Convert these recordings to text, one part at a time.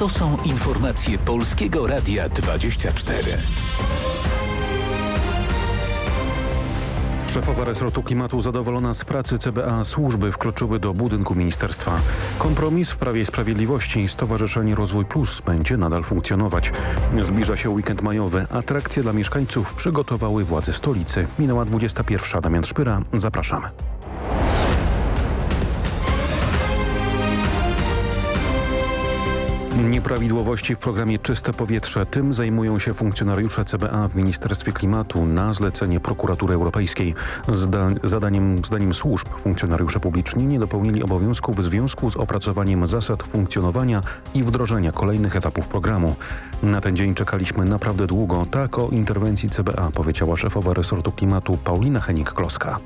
To są informacje Polskiego Radia 24. Szefowa resortu klimatu zadowolona z pracy CBA służby wkroczyły do budynku ministerstwa. Kompromis w Prawie i Sprawiedliwości Stowarzyszenie Rozwój Plus będzie nadal funkcjonować. Zbliża się weekend majowy. Atrakcje dla mieszkańców przygotowały władze stolicy. Minęła 21. Damian Szpyra. Zapraszamy. Nieprawidłowości w programie Czyste Powietrze. Tym zajmują się funkcjonariusze CBA w Ministerstwie Klimatu na zlecenie Prokuratury Europejskiej. Zda zadaniem, zdaniem służb funkcjonariusze publiczni nie dopełnili obowiązków w związku z opracowaniem zasad funkcjonowania i wdrożenia kolejnych etapów programu. Na ten dzień czekaliśmy naprawdę długo. Tak o interwencji CBA powiedziała szefowa resortu klimatu Paulina Henik-Kloska.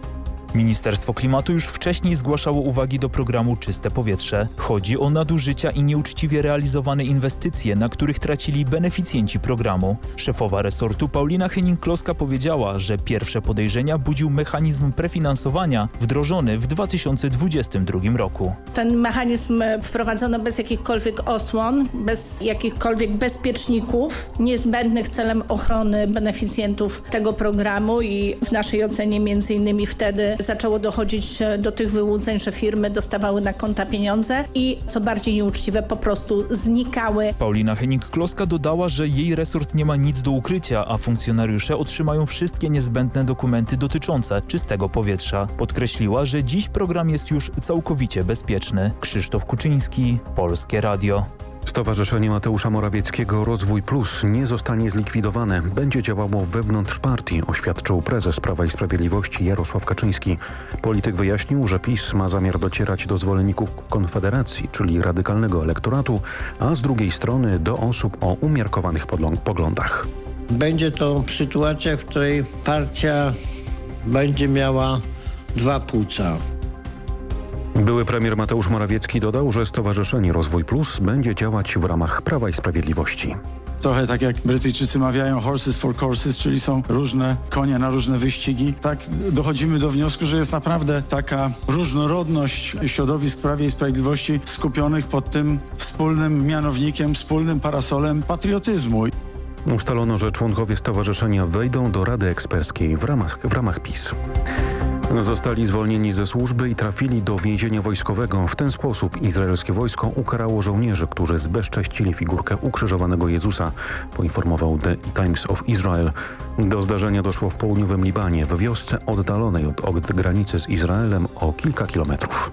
Ministerstwo Klimatu już wcześniej zgłaszało uwagi do programu Czyste Powietrze. Chodzi o nadużycia i nieuczciwie realizowane inwestycje, na których tracili beneficjenci programu. Szefowa resortu Paulina Henning-Kloska powiedziała, że pierwsze podejrzenia budził mechanizm prefinansowania wdrożony w 2022 roku. Ten mechanizm wprowadzono bez jakichkolwiek osłon, bez jakichkolwiek bezpieczników niezbędnych celem ochrony beneficjentów tego programu i w naszej ocenie między innymi wtedy zaczęło dochodzić do tych wyłudzeń, że firmy dostawały na konta pieniądze i co bardziej nieuczciwe po prostu znikały. Paulina Henning-Kloska dodała, że jej resort nie ma nic do ukrycia, a funkcjonariusze otrzymają wszystkie niezbędne dokumenty dotyczące czystego powietrza. Podkreśliła, że dziś program jest już całkowicie bezpieczny. Krzysztof Kuczyński, Polskie Radio. Stowarzyszenie Mateusza Morawieckiego Rozwój Plus nie zostanie zlikwidowane. Będzie działało wewnątrz partii, oświadczył prezes Prawa i Sprawiedliwości Jarosław Kaczyński. Polityk wyjaśnił, że PiS ma zamiar docierać do zwolenników Konfederacji, czyli radykalnego elektoratu, a z drugiej strony do osób o umiarkowanych poglądach. Będzie to sytuacja, w której partia będzie miała dwa płuca. Były premier Mateusz Morawiecki dodał, że Stowarzyszenie Rozwój Plus będzie działać w ramach Prawa i Sprawiedliwości. Trochę tak jak Brytyjczycy mawiają horses for courses, czyli są różne konie na różne wyścigi. Tak dochodzimy do wniosku, że jest naprawdę taka różnorodność środowisk Prawie i Sprawiedliwości skupionych pod tym wspólnym mianownikiem, wspólnym parasolem patriotyzmu. Ustalono, że członkowie stowarzyszenia wejdą do Rady Eksperckiej w ramach, w ramach PiS. Zostali zwolnieni ze służby i trafili do więzienia wojskowego. W ten sposób izraelskie wojsko ukarało żołnierzy, którzy zbezcześcili figurkę ukrzyżowanego Jezusa, poinformował The Times of Israel. Do zdarzenia doszło w południowym Libanie, w wiosce oddalonej od, granicy z Izraelem o kilka kilometrów.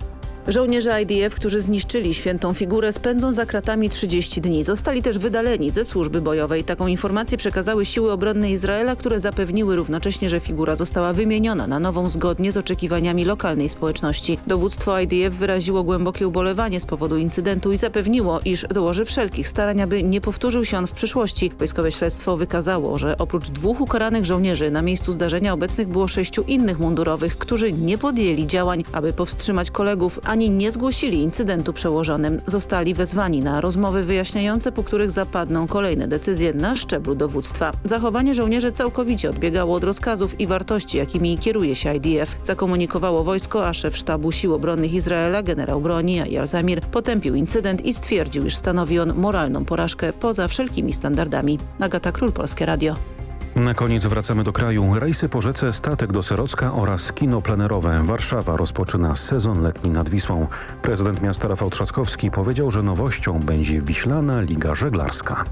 Żołnierze IDF, którzy zniszczyli świętą figurę spędzą za kratami 30 dni. Zostali też wydaleni ze służby bojowej. Taką informację przekazały siły obronne Izraela, które zapewniły równocześnie, że figura została wymieniona na nową zgodnie z oczekiwaniami lokalnej społeczności. Dowództwo IDF wyraziło głębokie ubolewanie z powodu incydentu i zapewniło, iż dołoży wszelkich starań, aby nie powtórzył się on w przyszłości. Wojskowe śledztwo wykazało, że oprócz dwóch ukaranych żołnierzy na miejscu zdarzenia obecnych było sześciu innych mundurowych, którzy nie podjęli działań, aby powstrzymać kolegów, ani nie zgłosili incydentu przełożonym. Zostali wezwani na rozmowy wyjaśniające, po których zapadną kolejne decyzje na szczeblu dowództwa. Zachowanie żołnierzy całkowicie odbiegało od rozkazów i wartości, jakimi kieruje się IDF. Zakomunikowało wojsko, a szef sztabu sił obronnych Izraela, generał broni Ayar Zamir, potępił incydent i stwierdził, iż stanowi on moralną porażkę poza wszelkimi standardami. Agata Król, Polskie Radio. Na koniec wracamy do kraju. Rejsy po rzece Statek do Serocka oraz kino plenerowe. Warszawa rozpoczyna sezon letni nad Wisłą. Prezydent miasta Rafał Trzaskowski powiedział, że nowością będzie Wiślana Liga Żeglarska.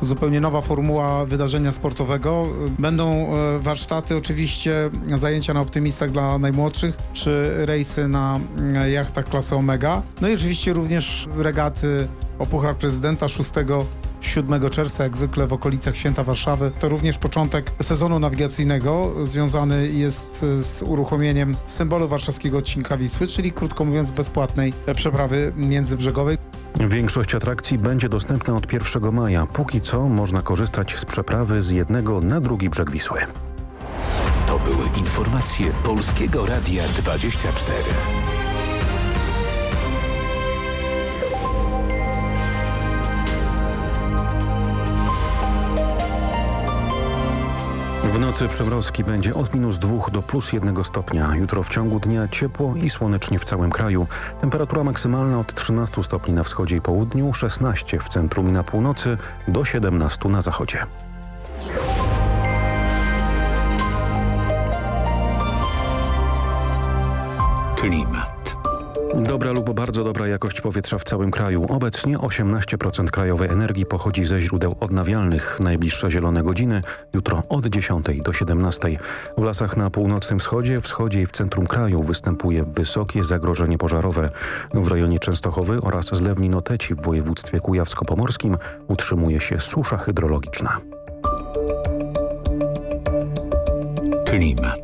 To zupełnie nowa formuła wydarzenia sportowego. Będą e, warsztaty, oczywiście zajęcia na optymistach dla najmłodszych, czy rejsy na mm, jachtach klasy Omega. No i oczywiście również regaty o Puchar Prezydenta 6 7 czerwca, jak zwykle w okolicach Święta Warszawy. To również początek sezonu nawigacyjnego związany jest z uruchomieniem symbolu warszawskiego odcinka Wisły, czyli krótko mówiąc bezpłatnej przeprawy międzybrzegowej. Większość atrakcji będzie dostępna od 1 maja. Póki co można korzystać z przeprawy z jednego na drugi brzeg Wisły. To były informacje Polskiego Radia 24. W nocy przymrozki będzie od minus 2 do plus 1 stopnia. Jutro w ciągu dnia ciepło i słonecznie w całym kraju. Temperatura maksymalna od 13 stopni na wschodzie i południu, 16 w centrum i na północy, do 17 na zachodzie. Klimat. Dobra lub bardzo dobra jakość powietrza w całym kraju. Obecnie 18% krajowej energii pochodzi ze źródeł odnawialnych. Najbliższe zielone godziny jutro od 10 do 17. W lasach na północnym wschodzie, wschodzie i w centrum kraju występuje wysokie zagrożenie pożarowe. W rejonie Częstochowy oraz zlewni Noteci w województwie kujawsko-pomorskim utrzymuje się susza hydrologiczna. Klimat.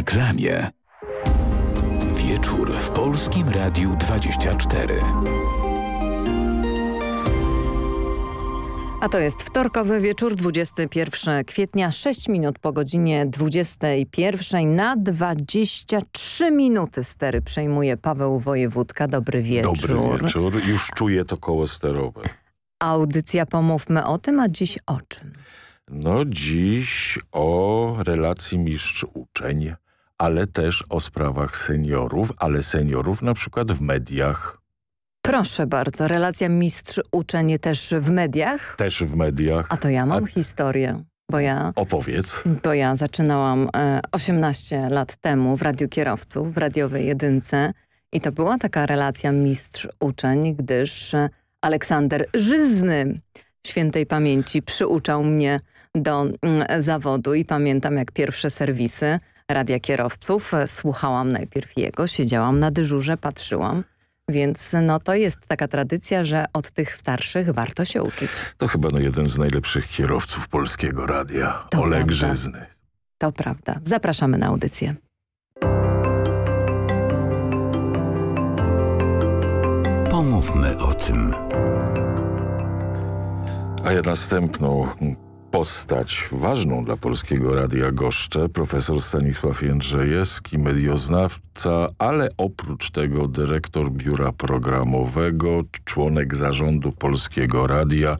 reklamie. Wieczór w Polskim Radiu 24. A to jest wtorkowy wieczór, 21 kwietnia, 6 minut po godzinie 21. Na 23 minuty stery przejmuje Paweł Wojewódka. Dobry wieczór. Dobry wieczór. Już czuję to koło sterowe. Audycja Pomówmy o tym, a dziś o czym? No dziś o relacji mistrz-uczeń, ale też o sprawach seniorów, ale seniorów na przykład w mediach. Proszę bardzo, relacja mistrz-uczeń też w mediach? Też w mediach. A to ja mam historię, bo ja... Opowiedz. Bo ja zaczynałam e, 18 lat temu w Radiu Kierowców, w radiowej jedynce i to była taka relacja mistrz-uczeń, gdyż Aleksander Żyzny świętej pamięci przyuczał mnie do mm, zawodu i pamiętam jak pierwsze serwisy Radia Kierowców. Słuchałam najpierw jego, siedziałam na dyżurze, patrzyłam. Więc no to jest taka tradycja, że od tych starszych warto się uczyć. To chyba no jeden z najlepszych kierowców polskiego radia. To Oleg prawda. Żyzny. To prawda. Zapraszamy na audycję. Pomówmy o tym. A ja następną postać ważną dla Polskiego Radia goszczę, profesor Stanisław Jędrzejewski, medioznawca, ale oprócz tego dyrektor biura programowego, członek zarządu Polskiego Radia,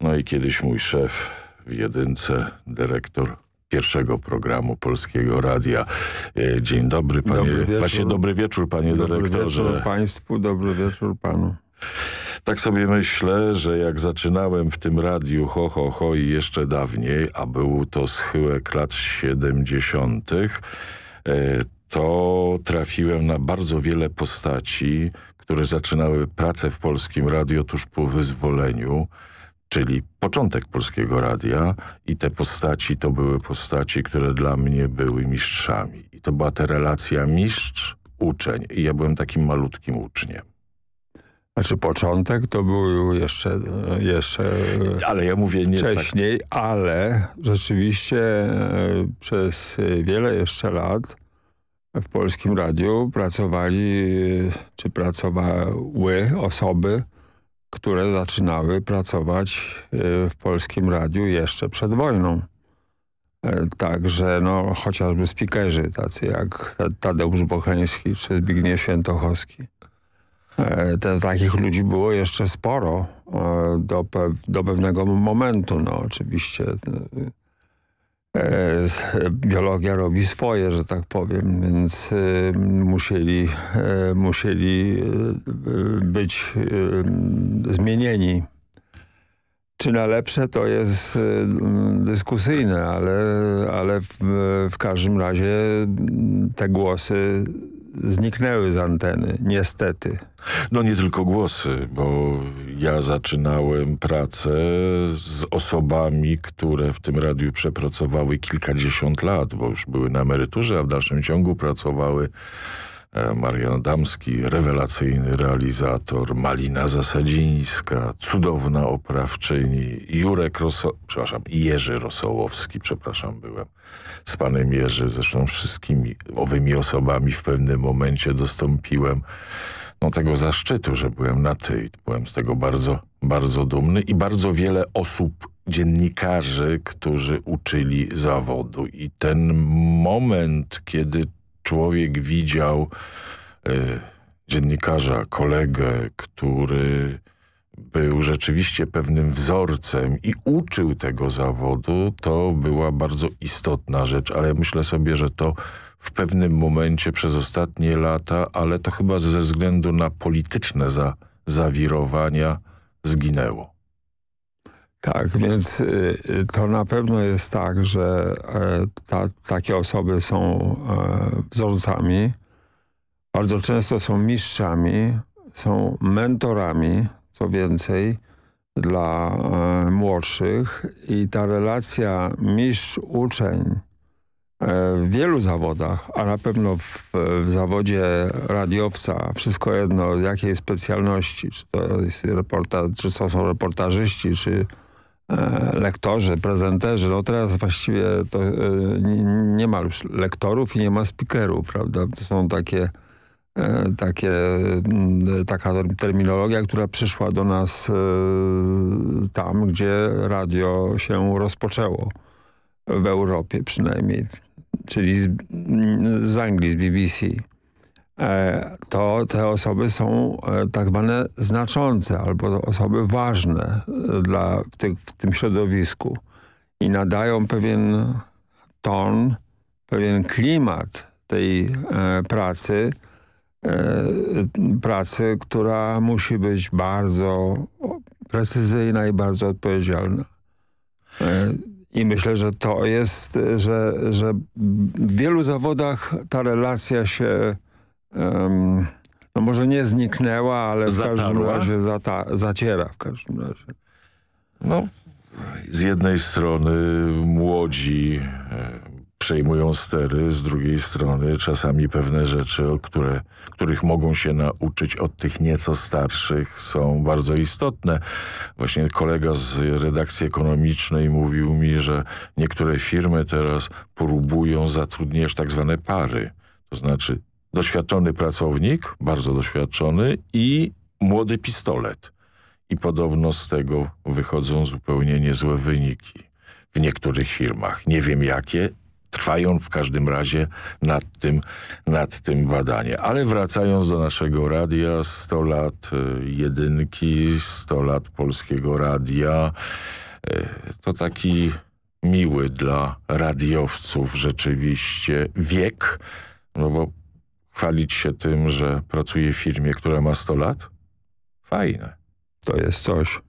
no i kiedyś mój szef w jedynce, dyrektor pierwszego programu Polskiego Radia. E, Dzień dobry, panie. Dobry wieczór. Właśnie dobry wieczór, panie Dobry dyrektorze. wieczór państwu, dobry wieczór panu. Tak sobie myślę, że jak zaczynałem w tym radiu ho, ho, ho i jeszcze dawniej, a był to schyłek lat 70., e, to trafiłem na bardzo wiele postaci, które zaczynały pracę w Polskim Radio tuż po wyzwoleniu, czyli początek Polskiego Radia i te postaci to były postaci, które dla mnie były mistrzami. I to była ta relacja mistrz-uczeń i ja byłem takim malutkim uczniem. Znaczy początek to był jeszcze, jeszcze Ale ja mówię nie tak. wcześniej, ale rzeczywiście e, przez wiele jeszcze lat w Polskim Radiu pracowali, czy pracowały osoby, które zaczynały pracować e, w Polskim Radiu jeszcze przed wojną. E, Także no, chociażby speakerzy tacy jak Tadeusz Bocheński czy Zbigniew Świętochowski. E, Te, takich ludzi było jeszcze sporo e, do, do pewnego momentu. No, oczywiście e, biologia robi swoje, że tak powiem, więc musieli, musieli być zmienieni. Czy na lepsze to jest dyskusyjne, ale, ale w, w każdym razie te głosy zniknęły z anteny, niestety. No nie tylko głosy, bo ja zaczynałem pracę z osobami, które w tym radiu przepracowały kilkadziesiąt lat, bo już były na emeryturze, a w dalszym ciągu pracowały Marian Damski, rewelacyjny realizator, Malina Zasadzińska, cudowna oprawczyni, Jurek Roso... przepraszam, Jerzy Rosołowski, przepraszam, byłem z panem Jerzy, zresztą wszystkimi owymi osobami w pewnym momencie dostąpiłem no, tego zaszczytu, że byłem na ty. Byłem z tego bardzo, bardzo dumny i bardzo wiele osób, dziennikarzy, którzy uczyli zawodu. I ten moment, kiedy człowiek widział y, dziennikarza, kolegę, który był rzeczywiście pewnym wzorcem i uczył tego zawodu, to była bardzo istotna rzecz, ale myślę sobie, że to w pewnym momencie przez ostatnie lata, ale to chyba ze względu na polityczne za, zawirowania zginęło. Tak, więc y, to na pewno jest tak, że e, ta, takie osoby są e, wzorcami, bardzo często są mistrzami, są mentorami, co więcej, dla e, młodszych. I ta relacja mistrz-uczeń w wielu zawodach, a na pewno w, w, zawodzie radiowca, wszystko jedno jakiej specjalności, czy to, jest reporta, czy to są reportażyści, czy lektorzy, prezenterzy. No teraz właściwie to e, nie, ma już lektorów i nie ma speakerów, prawda? To są takie, e, takie taka terminologia, która przyszła do nas e, tam, gdzie radio się rozpoczęło w Europie przynajmniej czyli z, z Anglii, z BBC, e, to te osoby są e, tak zwane znaczące albo osoby ważne e, dla, w, tych, w tym środowisku i nadają pewien ton, pewien klimat tej e, pracy, e, pracy, która musi być bardzo precyzyjna i bardzo odpowiedzialna. E, i myślę, że to jest, że, że w wielu zawodach ta relacja się um, no może nie zniknęła, ale w Zatarła. każdym razie zata, zaciera w każdym razie. No, z jednej strony młodzi e, przejmują stery, z drugiej strony czasami pewne rzeczy, o które, których mogą się nauczyć od tych nieco starszych są bardzo istotne. Właśnie kolega z redakcji ekonomicznej mówił mi, że niektóre firmy teraz próbują zatrudniać tak zwane pary. To znaczy doświadczony pracownik, bardzo doświadczony i młody pistolet. I podobno z tego wychodzą zupełnie niezłe wyniki w niektórych firmach. Nie wiem jakie, trwają w każdym razie nad tym, nad tym badanie. Ale wracając do naszego radia, 100 lat y, jedynki, 100 lat polskiego radia, y, to taki miły dla radiowców rzeczywiście wiek, no bo chwalić się tym, że pracuje w firmie, która ma 100 lat? Fajne. To jest coś.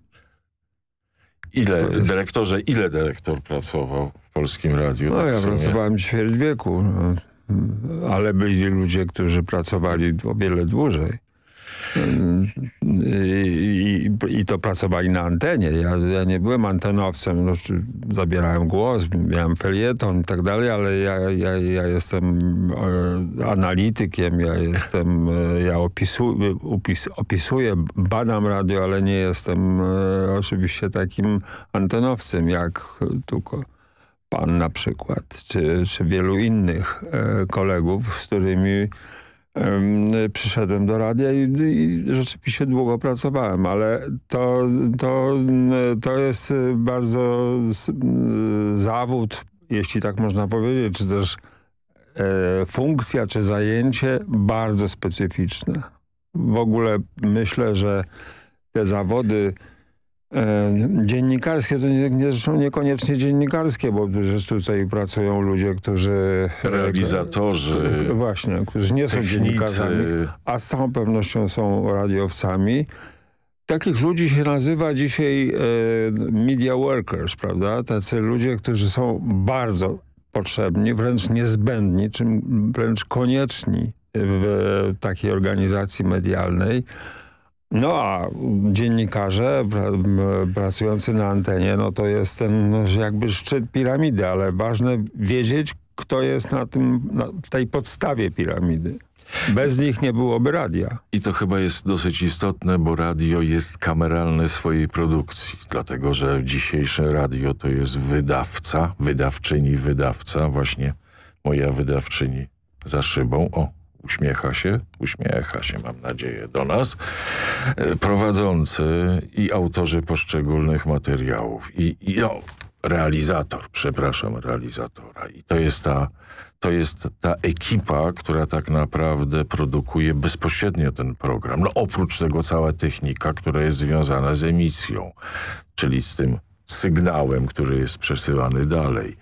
Ile, jest... dyrektorze, ile dyrektor pracował w Polskim Radiu? No tak ja pracowałem ćwierć wieku, no. ale byli ludzie, którzy pracowali o wiele dłużej. I, i, to pracowali na antenie. Ja, ja nie byłem antenowcem, no, zabierałem głos, miałem felieton i tak dalej, ale ja, ja, ja jestem e, analitykiem, ja jestem, e, ja opisu, opisuję, badam radio, ale nie jestem e, oczywiście takim antenowcem jak tylko pan na przykład, czy, czy wielu innych kolegów, z którymi przyszedłem do radia i, i, rzeczywiście długo pracowałem, ale to, to, to jest bardzo zawód, jeśli tak można powiedzieć, czy też e, funkcja, czy zajęcie bardzo specyficzne. W ogóle myślę, że te zawody dziennikarskie to nie, nie, zresztą niekoniecznie dziennikarskie, bo przecież tutaj pracują ludzie, którzy... E, Realizatorzy. Właśnie, którzy nie technicy. są dziennikarzami, a z całą pewnością są radiowcami. Takich ludzi się nazywa dzisiaj e, media workers, prawda? Tacy ludzie, którzy są bardzo potrzebni, wręcz niezbędni, czy wręcz konieczni w takiej organizacji medialnej. No a dziennikarze pracujący na antenie, no to jest ten no, jakby szczyt piramidy, ale ważne wiedzieć, kto jest na tym, na tej podstawie piramidy. Bez nich nie byłoby radia. I to chyba jest dosyć istotne, bo radio jest kameralne swojej produkcji, dlatego że dzisiejsze radio to jest wydawca, wydawczyni, wydawca, właśnie moja wydawczyni za szybą. O, uśmiecha się, uśmiecha się, mam nadzieję, do nas, e, prowadzący i autorzy poszczególnych materiałów i, i no, realizator, przepraszam, realizatora. I to jest ta to jest ta ekipa, która tak naprawdę produkuje bezpośrednio ten program. No oprócz tego cała technika, która jest związana z emisją, czyli z tym sygnałem, który jest przesyłany dalej,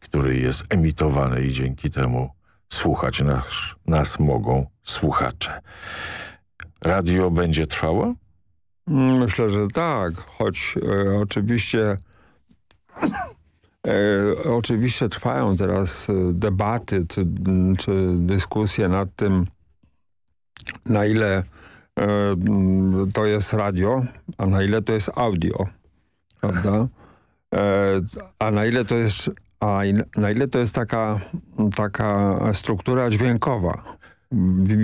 który jest emitowany i dzięki temu słuchać nas, nas mogą słuchacze. Radio będzie trwało? Myślę, że tak, choć e, oczywiście E, oczywiście trwają teraz e, debaty czy, czy, dyskusje nad tym, na ile e, to jest radio, a na ile to jest audio, prawda? E, a na ile to jest, a na ile to jest taka, taka struktura dźwiękowa.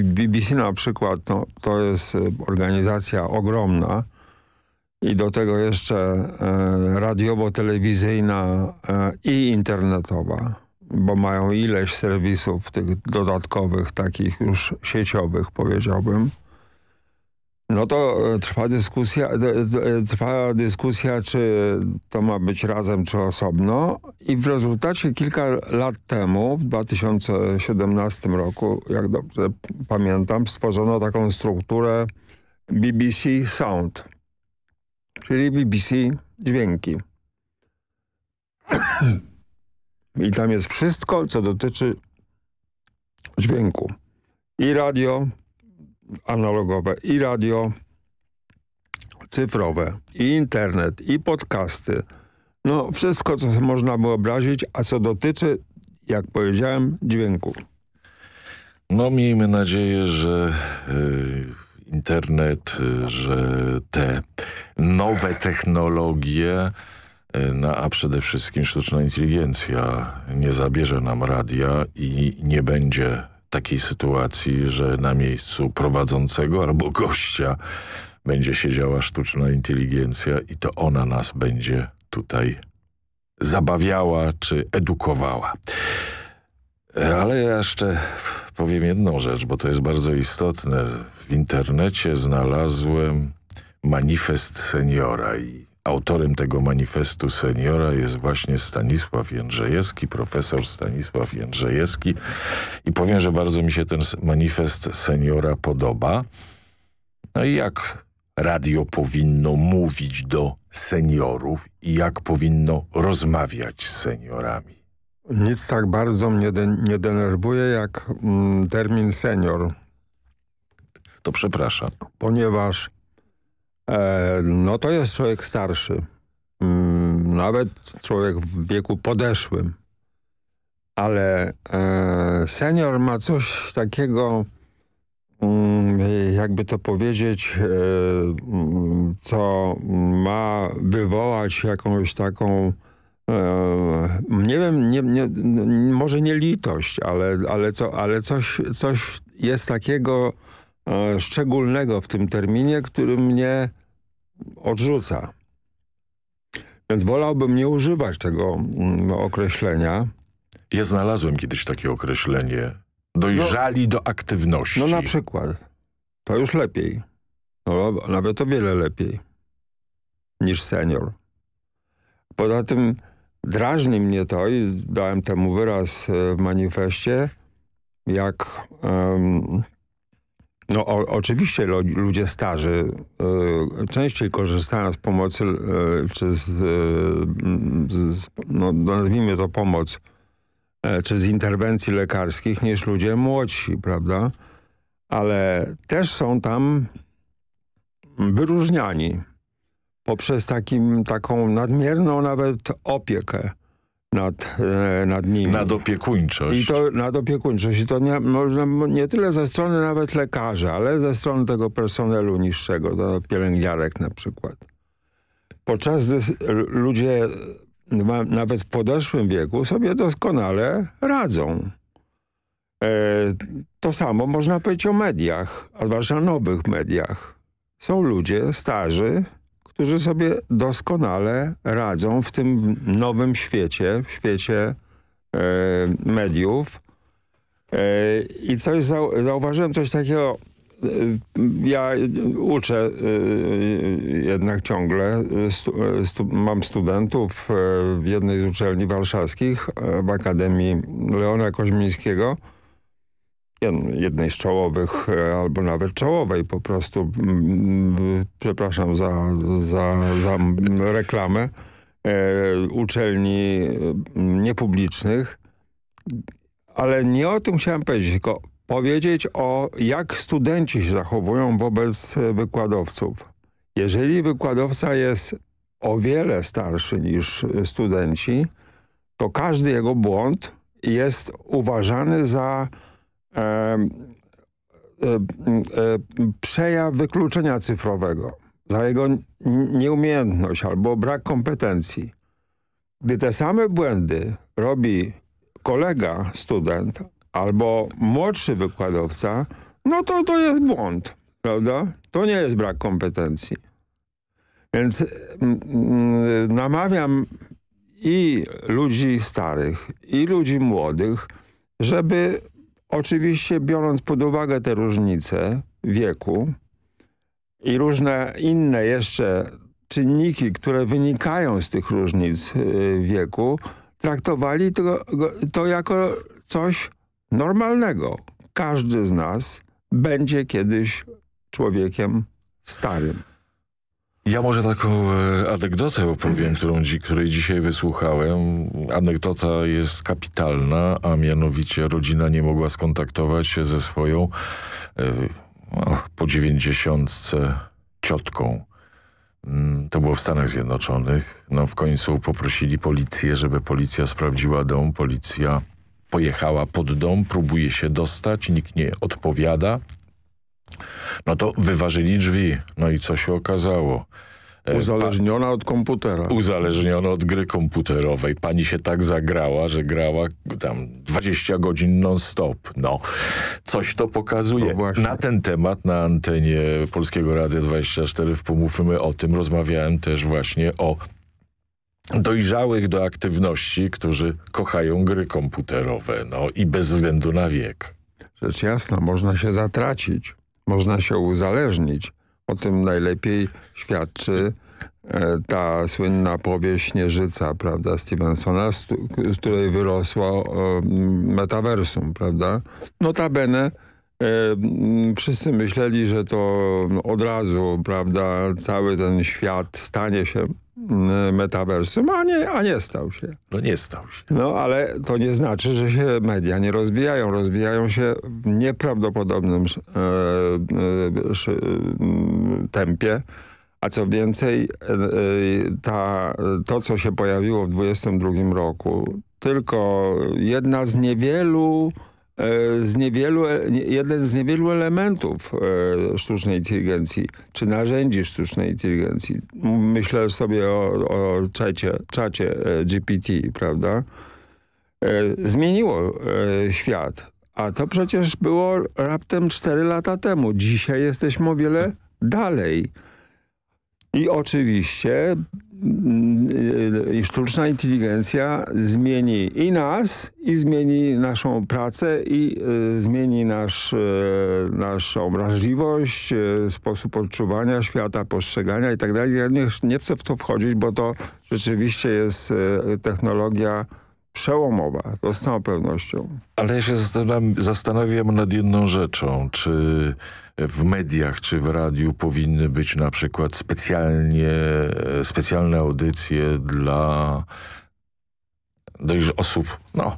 BBC na przykład no, to jest organizacja ogromna, i do tego jeszcze e, radiowo-telewizyjna e, i internetowa, bo mają ileś serwisów tych dodatkowych, takich już sieciowych powiedziałbym, no to e, trwa dyskusja, trwa dyskusja, czy to ma być razem, czy osobno. I w rezultacie kilka lat temu, w 2017 roku, jak dobrze pamiętam, stworzono taką strukturę BBC Sound czyli BBC Dźwięki. I tam jest wszystko, co dotyczy dźwięku. I radio analogowe, i radio cyfrowe, i internet, i podcasty. No wszystko, co można wyobrazić, a co dotyczy, jak powiedziałem, dźwięku. No miejmy nadzieję, że... Yy internet, y, że te nowe technologie, y, no, a przede wszystkim sztuczna inteligencja nie zabierze nam radia i nie będzie takiej sytuacji, że na miejscu prowadzącego albo gościa będzie siedziała sztuczna inteligencja i to ona nas będzie tutaj zabawiała czy edukowała. Ale ja jeszcze powiem jedną rzecz, bo to jest bardzo istotne. W internecie znalazłem manifest seniora i autorem tego manifestu seniora jest właśnie Stanisław Jędrzejewski, profesor Stanisław Jędrzejewski i powiem, że bardzo mi się ten manifest seniora podoba. No i jak radio powinno mówić do seniorów i jak powinno rozmawiać z seniorami. Nic tak bardzo mnie de nie denerwuje jak mm, termin senior. To przepraszam. Ponieważ no to jest człowiek starszy. Mm, nawet człowiek w wieku podeszłym. Ale e, senior ma coś takiego, mm, jakby to powiedzieć, e, mm, co ma wywołać jakąś taką E, nie wiem, nie, nie, może nie litość, ale, ale, co, ale coś, coś jest takiego e, szczególnego w tym terminie, który mnie odrzuca. Więc wolałbym nie używać tego mm, określenia. Ja znalazłem kiedyś takie określenie. Dojrzali no, do aktywności. No na przykład. To już lepiej. No, nawet o wiele lepiej niż senior. Poza tym Drażni mnie to i dałem temu wyraz e, w manifestie, jak um, no o, oczywiście ludzie starzy y, częściej korzystają z pomocy, y, czy z, y, z, no, nazwijmy to pomoc, czy z interwencji lekarskich niż ludzie młodsi, prawda? Ale też są tam wyróżniani poprzez takim, taką nadmierną nawet opiekę nad, e, nad nimi. Nadopiekuńczość. I to nadopiekuńczość. I to nie, może, nie tyle ze strony nawet lekarza, ale ze strony tego personelu niższego, do pielęgniarek na przykład. Podczas ludzie nawet w podeszłym wieku sobie doskonale radzą. to samo można powiedzieć o mediach, a zwłaszcza nowych mediach. Są ludzie starzy, którzy sobie doskonale radzą w tym nowym świecie, w świecie e, mediów. E, I coś zau zauważyłem, coś takiego, e, ja uczę e, jednak ciągle, stu, stu, mam studentów w jednej z uczelni warszawskich, w Akademii Leona Koźmińskiego, jednej z czołowych, albo nawet czołowej po prostu, przepraszam za, za, za reklamę, uczelni niepublicznych, ale nie o tym chciałem powiedzieć, tylko powiedzieć o jak studenci się zachowują wobec wykładowców. Jeżeli wykładowca jest o wiele starszy niż studenci, to każdy jego błąd jest uważany za e, e, e, przejaw wykluczenia cyfrowego, za jego nieumiejętność albo brak kompetencji. Gdy te same błędy robi kolega, student albo młodszy wykładowca, no to to jest błąd, prawda? To nie jest brak kompetencji. Więc namawiam i ludzi starych, i ludzi młodych, żeby oczywiście biorąc pod uwagę te różnice wieku i różne inne jeszcze czynniki, które wynikają z tych różnic wieku, traktowali to, to jako coś normalnego. Każdy z nas będzie kiedyś człowiekiem starym. Ja może taką e, anegdotę opowiem, którą, której dzisiaj wysłuchałem. Anegdota jest kapitalna, a mianowicie rodzina nie mogła skontaktować się ze swoją e, no, po dziewięćdziesiątce ciotką. Mm, to było w Stanach Zjednoczonych. No w końcu poprosili policję, żeby policja sprawdziła dom. Policja pojechała pod dom, próbuje się dostać, nikt nie odpowiada. No to wyważyli drzwi. No i co się okazało? E, Uzależniona od komputera. Uzależniona od gry komputerowej. Pani się tak zagrała, że grała tam 20 godzin non-stop. No, coś to pokazuje. No na ten temat na antenie Polskiego Radia 24 w Pomówmy o tym rozmawiałem też właśnie o dojrzałych do aktywności, którzy kochają gry komputerowe. No i bez względu na wiek. Rzecz jasna, można się zatracić. Można się uzależnić o tym najlepiej świadczy e, ta słynna powieść Śnieżyca, prawda, Stevensona, z, której wyrosło metaversum, prawda. Notabene e, wszyscy myśleli, że to od razu, prawda, cały ten świat stanie się metaversum, a nie, a nie stał się. No nie stał się. No ale to nie znaczy, że się media nie rozwijają. Rozwijają się w nieprawdopodobnym e, e, tempie. A co więcej, e, ta, to co się pojawiło w 2022 roku, tylko jedna z niewielu E, z niewielu, e, jeden z niewielu elementów e, sztucznej inteligencji, czy narzędzi sztucznej inteligencji. Myślę sobie o, o czacie, czacie GPT, prawda? Zmieniło świat. A to przecież było raptem 4 lata temu. Dzisiaj jesteśmy o wiele dalej. I oczywiście sztuczna inteligencja zmieni i nas, i zmieni naszą pracę, i y, zmieni nasz, y, naszą wrażliwość, y, sposób odczuwania świata, postrzegania i tak. Ja nie, nie chcę w to wchodzić, bo to rzeczywiście jest technologia przełomowa, to z całą pewnością. Ale ja się zastanawiam, zastanawiam nad jedną rzeczą. Czy w mediach czy w radiu powinny być na przykład specjalnie, specjalne audycje dla osób, no,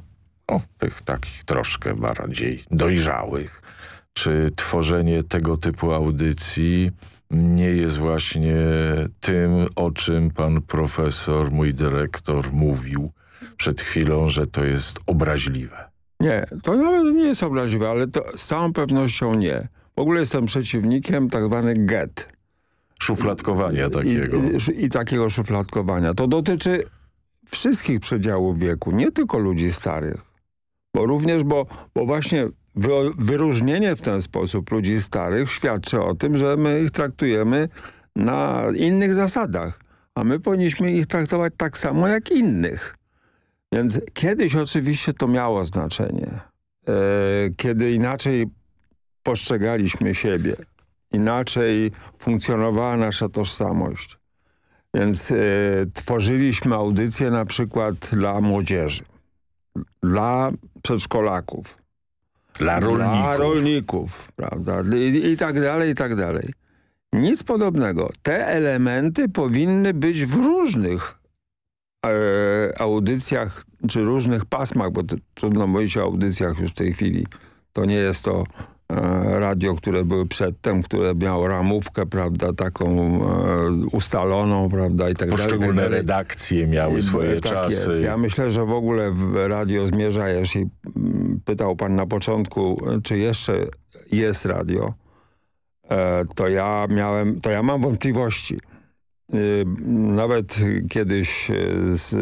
no, tych takich troszkę bardziej dojrzałych. Czy tworzenie tego typu audycji nie jest właśnie tym, o czym pan profesor, mój dyrektor mówił przed chwilą, że to jest obraźliwe? Nie, to nawet nie jest obraźliwe, ale to z całą pewnością nie. W ogóle jestem przeciwnikiem tak zwanych get. Szufladkowania takiego. I, i, I, takiego szufladkowania. To dotyczy wszystkich przedziałów wieku, nie tylko ludzi starych. Bo również, bo, bo właśnie wy, wyróżnienie w ten sposób ludzi starych świadczy o tym, że my ich traktujemy na innych zasadach, a my powinniśmy ich traktować tak samo jak innych. Więc kiedyś oczywiście to miało znaczenie. E, kiedy inaczej postrzegaliśmy siebie, inaczej funkcjonowała nasza tożsamość. Więc e, tworzyliśmy audycje na przykład dla młodzieży, dla przedszkolaków, dla rolników, dla rolników prawda? I, I tak dalej, i tak dalej. Nic podobnego. Te elementy powinny być w różnych e, audycjach, czy różnych pasmach, bo to, trudno mówić o audycjach już w tej chwili. To nie jest to e, radio, które były przedtem, które miało ramówkę, prawda, taką e, ustaloną, prawda, i tak dalej. Poszczególne tak redakcje miały swoje tak czasy. Jest. Ja myślę, że w ogóle w radio zmierza, jeśli mm, pytał pan na początku, czy jeszcze jest radio, e, to ja miałem, to ja mam wątpliwości. Y, nawet kiedyś z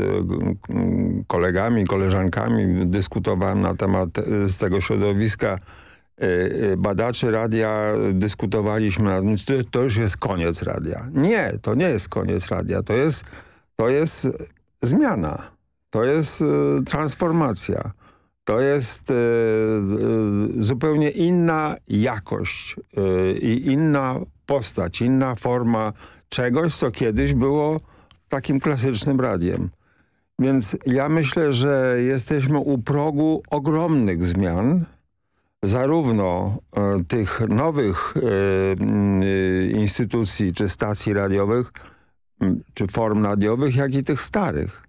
kolegami, koleżankami dyskutowałem na temat y, z tego środowiska y, badaczy radia, dyskutowaliśmy nad tym, to już jest koniec radia. Nie, to nie jest koniec radia, to jest, to jest zmiana, to jest transformacja. To jest zupełnie inna jakość i inna postać, inna forma czegoś, co kiedyś było takim klasycznym radiem. Więc ja myślę, że jesteśmy u progu ogromnych zmian, zarówno e, tych nowych e, instytucji czy stacji radiowych, czy form radiowych, jak i tych starych.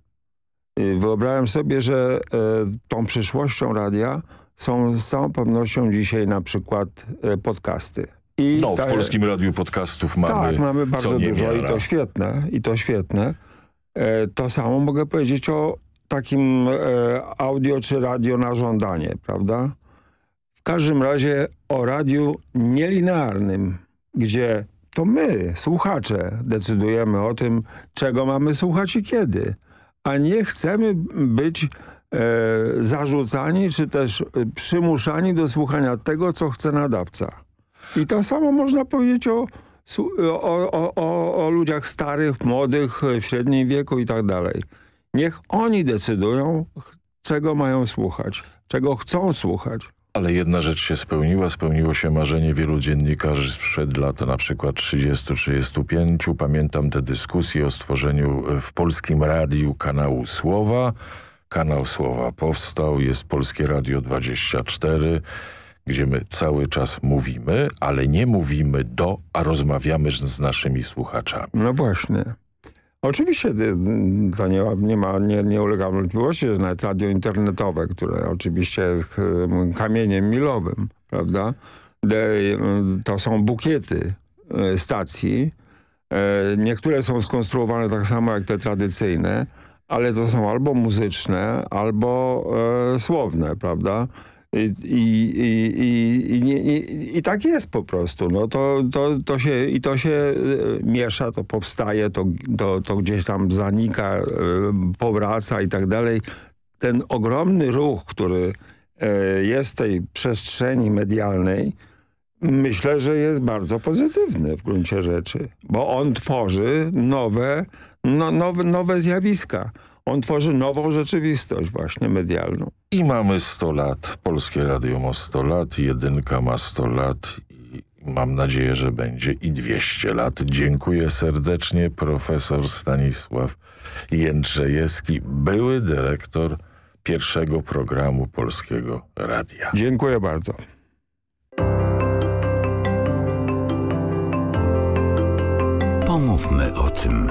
Wyobrażam sobie, że e, tą przyszłością radia są z całą pewnością dzisiaj na przykład podcasty. I no, w Polskim Radiu Podcastów mamy Tak, mamy bardzo dużo i to świetne. I to świetne. E, to samo mogę powiedzieć o takim e, audio czy radio na żądanie, prawda? W każdym razie o radiu nielinearnym, gdzie to my, słuchacze, decydujemy o tym, czego mamy słuchać i kiedy. A nie chcemy być e, zarzucani, czy też przymuszani do słuchania tego, co chce nadawca. I to samo można powiedzieć o, o, o, o, ludziach starych, młodych, w średnim wieku i tak dalej. Niech oni decydują, czego mają słuchać, czego chcą słuchać. Ale jedna rzecz się spełniła, spełniło się marzenie wielu dziennikarzy sprzed lat, na przykład 30-35. Pamiętam te dyskusje o stworzeniu w Polskim Radiu kanału Słowa. Kanał Słowa powstał, jest Polskie Radio 24 gdzie my cały czas mówimy, ale nie mówimy do, a rozmawiamy z naszymi słuchaczami. No właśnie. Oczywiście y, to nie, nie, ma, nie, nie ulega wątpliwości, że nawet radio internetowe, które oczywiście jest y, kamieniem milowym, prawda? Y, to są bukiety stacji. Niektóre są skonstruowane tak samo jak te tradycyjne, ale to są albo muzyczne, albo słowne, prawda? I, i, i, i, i, tak jest po prostu. No to, to, to się, I to się e, miesza, to powstaje, to, to, to gdzieś tam zanika, e, powraca i tak dalej. Ten ogromny ruch, który e, jest w tej przestrzeni medialnej, myślę, że jest bardzo pozytywny w gruncie rzeczy, bo on tworzy nowe, no, nowe, nowe zjawiska. On tworzy nową rzeczywistość właśnie medialną. I mamy 100 lat. Polskie Radio ma 100 lat, jedynka ma 100 lat i mam nadzieję, że będzie i 200 lat. Dziękuję serdecznie profesor Stanisław Jędrzejewski, były dyrektor pierwszego programu Polskiego Radia. Dziękuję bardzo. Pomówmy o tym.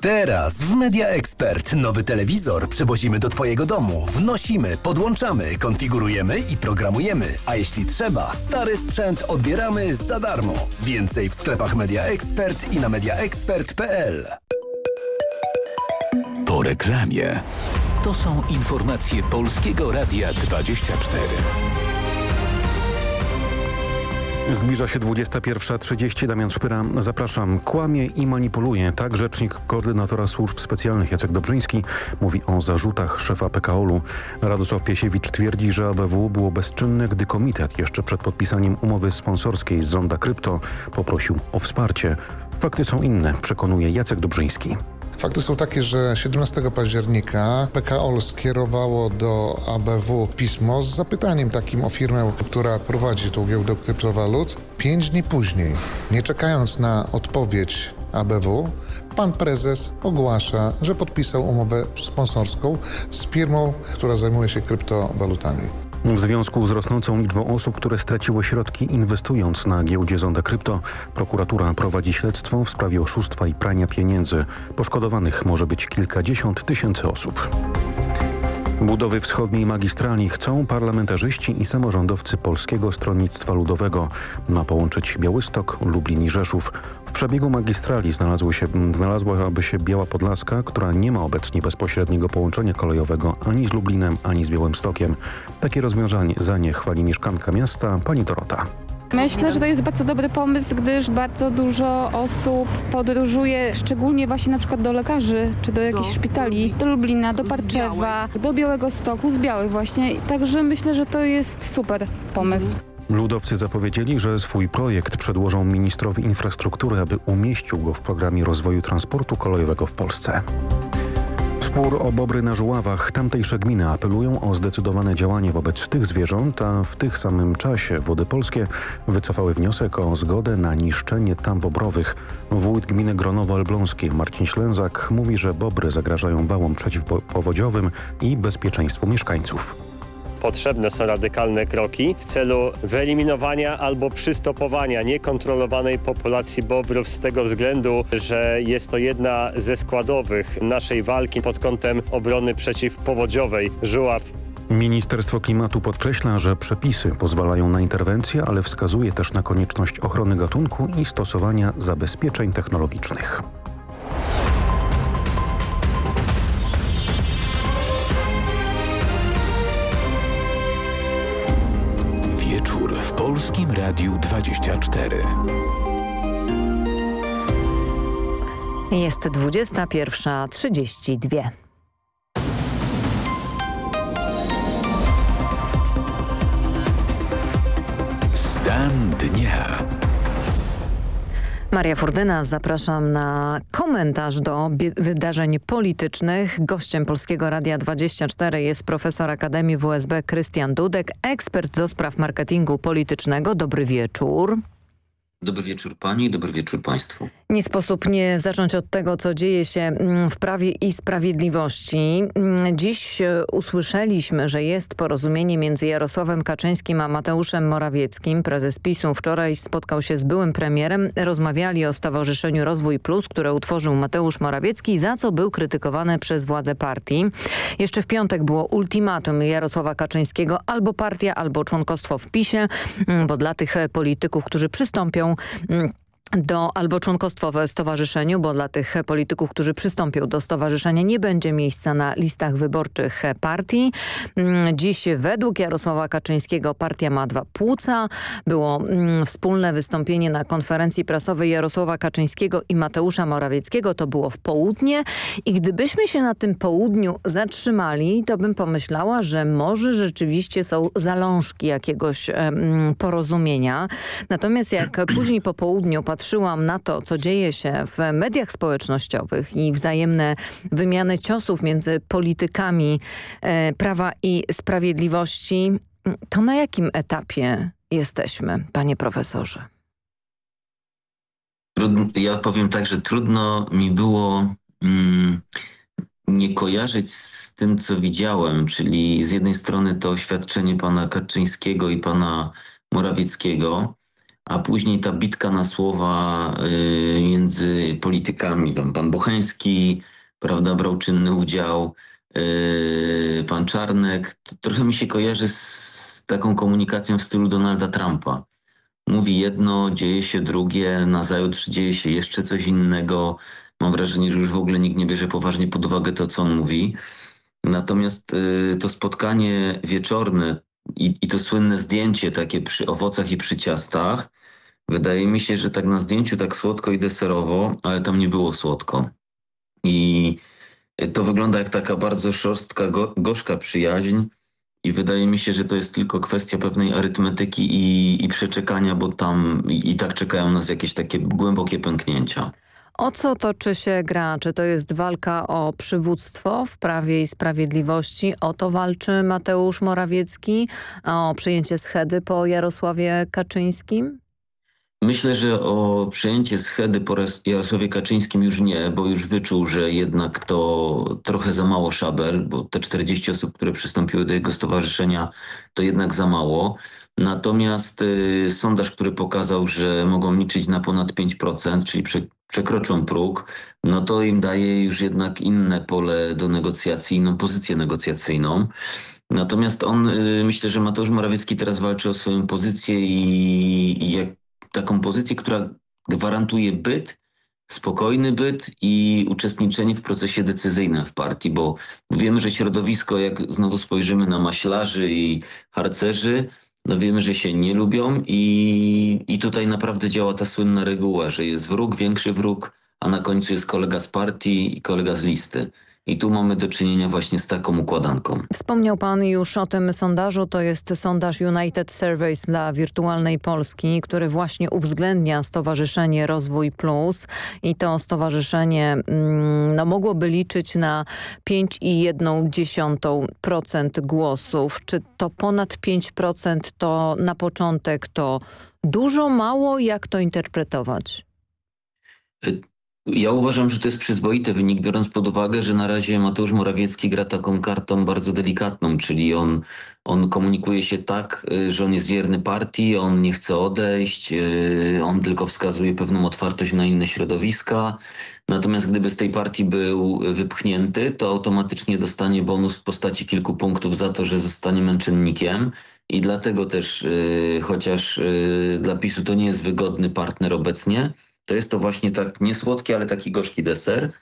Teraz w Media Expert nowy telewizor przywozimy do Twojego domu. Wnosimy, podłączamy, konfigurujemy i programujemy. A jeśli trzeba, stary sprzęt odbieramy za darmo. Więcej w sklepach Media Expert i na mediaexpert.pl. Po reklamie. To są informacje Polskiego Radia 24. Zbliża się 21.30. Damian Szpyra. Zapraszam. Kłamie i manipuluje. Tak rzecznik koordynatora służb specjalnych Jacek Dobrzyński mówi o zarzutach szefa PKOL-u. Radosław Piesiewicz twierdzi, że ABW było bezczynne, gdy komitet jeszcze przed podpisaniem umowy sponsorskiej z Zonda Krypto poprosił o wsparcie. Fakty są inne, przekonuje Jacek Dobrzyński. Fakty są takie, że 17 października PKOL skierowało do ABW pismo z zapytaniem takim o firmę, która prowadzi tą giełdę kryptowalut. Pięć dni później, nie czekając na odpowiedź ABW, pan prezes ogłasza, że podpisał umowę sponsorską z firmą, która zajmuje się kryptowalutami. W związku z rosnącą liczbą osób, które straciły środki inwestując na giełdzie Zonda Krypto, prokuratura prowadzi śledztwo w sprawie oszustwa i prania pieniędzy. Poszkodowanych może być kilkadziesiąt tysięcy osób. Budowy wschodniej magistrali chcą parlamentarzyści i samorządowcy Polskiego Stronnictwa Ludowego. Ma połączyć Białystok, Lublin i Rzeszów. W przebiegu magistrali znalazły się, znalazłaby się Biała Podlaska, która nie ma obecnie bezpośredniego połączenia kolejowego ani z Lublinem, ani z Białymstokiem. Takie rozwiązanie chwali mieszkanka miasta pani Dorota. Myślę, że to jest bardzo dobry pomysł, gdyż bardzo dużo osób podróżuje, szczególnie właśnie na przykład do lekarzy, czy do jakichś szpitali, do Lublina, do Parczewa, do Białego Stoku, z Białych właśnie. Także myślę, że to jest super pomysł. Ludowcy zapowiedzieli, że swój projekt przedłożą ministrowi infrastruktury, aby umieścił go w programie rozwoju transportu kolejowego w Polsce. Spór o bobry na żuławach. Tamtejsze gminy apelują o zdecydowane działanie wobec tych zwierząt, a w tych samym czasie Wody Polskie wycofały wniosek o zgodę na niszczenie tam bobrowych. Wójt gminy Gronowo-Elbląskiej Marcin Ślęzak mówi, że bobry zagrażają wałom przeciwpowodziowym i bezpieczeństwu mieszkańców potrzebne są radykalne kroki w celu wyeliminowania albo przystopowania niekontrolowanej populacji bobrów z tego względu, że jest to jedna ze składowych naszej walki pod kątem obrony przeciwpowodziowej. Żuław Ministerstwo Klimatu podkreśla, że przepisy pozwalają na interwencję, ale wskazuje też na konieczność ochrony gatunku i stosowania zabezpieczeń technologicznych. Polskim Radiu 24. Jest 21.32. Stan dnia. Maria Furdyna, zapraszam na komentarz do wydarzeń politycznych. Gościem Polskiego Radia 24 jest profesor Akademii WSB Krystian Dudek, ekspert do spraw marketingu politycznego. Dobry wieczór. Dobry wieczór pani, dobry wieczór państwu. Nie sposób nie zacząć od tego, co dzieje się mm, w Prawie i Sprawiedliwości. Mm, dziś e, usłyszeliśmy, że jest porozumienie między Jarosławem Kaczyńskim a Mateuszem Morawieckim. Prezes PiSu wczoraj spotkał się z byłym premierem. Rozmawiali o Stowarzyszeniu Rozwój Plus, które utworzył Mateusz Morawiecki, za co był krytykowany przez władze partii. Jeszcze w piątek było ultimatum Jarosława Kaczyńskiego albo partia, albo członkostwo w PiSie, mm, bo dla tych polityków, którzy przystąpią 嗯。Do albo członkostwo w stowarzyszeniu, bo dla tych polityków, którzy przystąpią do stowarzyszenia nie będzie miejsca na listach wyborczych partii. Mm, dziś według Jarosława Kaczyńskiego partia ma dwa płuca. Było mm, wspólne wystąpienie na konferencji prasowej Jarosława Kaczyńskiego i Mateusza Morawieckiego. To było w południe i gdybyśmy się na tym południu zatrzymali, to bym pomyślała, że może rzeczywiście są zalążki jakiegoś porozumienia. Natomiast jak później po południu patrzyłam na to, co dzieje się w mediach społecznościowych i wzajemne wymiany ciosów między politykami e, Prawa i Sprawiedliwości, to na jakim etapie jesteśmy, panie profesorze? Ja powiem tak, że trudno mi było mm, nie kojarzyć z tym, co widziałem, czyli z jednej strony to oświadczenie pana Kaczyńskiego i pana Morawieckiego, a później ta bitka na słowa y, między politykami. Tam pan Bocheński, prawda, brał czynny udział, y, pan Czarnek. To trochę mi się kojarzy z taką komunikacją w stylu Donalda Trumpa. Mówi jedno, dzieje się drugie, nazajutrz dzieje się jeszcze coś innego. Mam wrażenie, że już w ogóle nikt nie bierze poważnie pod uwagę to, co on mówi. Natomiast y, to spotkanie wieczorne i, i to słynne zdjęcie takie przy owocach i przy ciastach, wydaje mi się, że tak na zdjęciu tak słodko i deserowo, ale tam nie było słodko. I to wygląda jak taka bardzo szorstka, go, gorzka przyjaźń i wydaje mi się, że to jest tylko kwestia pewnej arytmetyki i, i przeczekania, bo tam i, i tak czekają nas jakieś takie głębokie pęknięcia. O co toczy się gra? Czy to jest walka o przywództwo w Prawie i Sprawiedliwości? O to walczy Mateusz Morawiecki? O przyjęcie schedy po Jarosławie Kaczyńskim? Myślę, że o przejęcie schedy po Jarosławie Kaczyńskim już nie, bo już wyczuł, że jednak to trochę za mało szabel, bo te 40 osób, które przystąpiły do jego stowarzyszenia, to jednak za mało. Natomiast y, sondaż, który pokazał, że mogą liczyć na ponad 5%, czyli prze, przekroczą próg, no to im daje już jednak inne pole do negocjacji, inną pozycję negocjacyjną. Natomiast on, y, myślę, że Mateusz Morawiecki teraz walczy o swoją pozycję i, i jak taką pozycję, która gwarantuje byt, spokojny byt i uczestniczenie w procesie decyzyjnym w partii, bo wiemy, że środowisko, jak znowu spojrzymy na maślarzy i harcerzy, no wiemy, że się nie lubią i, i tutaj naprawdę działa ta słynna reguła, że jest wróg, większy wróg, a na końcu jest kolega z partii i kolega z listy. I tu mamy do czynienia właśnie z taką układanką. Wspomniał pan już o tym sondażu. To jest sondaż United Surveys dla Wirtualnej Polski, który właśnie uwzględnia Stowarzyszenie Rozwój Plus. I to stowarzyszenie mm, no, mogłoby liczyć na 5,1% głosów. Czy to ponad 5% to na początek to dużo, mało? Jak to interpretować? Y, ja uważam, że to jest przyzwoity wynik, biorąc pod uwagę, że na razie Mateusz Morawiecki gra taką kartą bardzo delikatną, czyli on, on komunikuje się tak, y, że on jest wierny partii, on nie chce odejść, y, on tylko wskazuje pewną otwartość na inne środowiska. Natomiast gdyby z tej partii był wypchnięty, to automatycznie dostanie bonus w postaci kilku punktów za to, że zostanie męczennikiem. I dlatego też, yy, chociaż dla PiSu to nie jest wygodny partner obecnie, to jest to właśnie tak niesłodki, ale taki gorzki deser.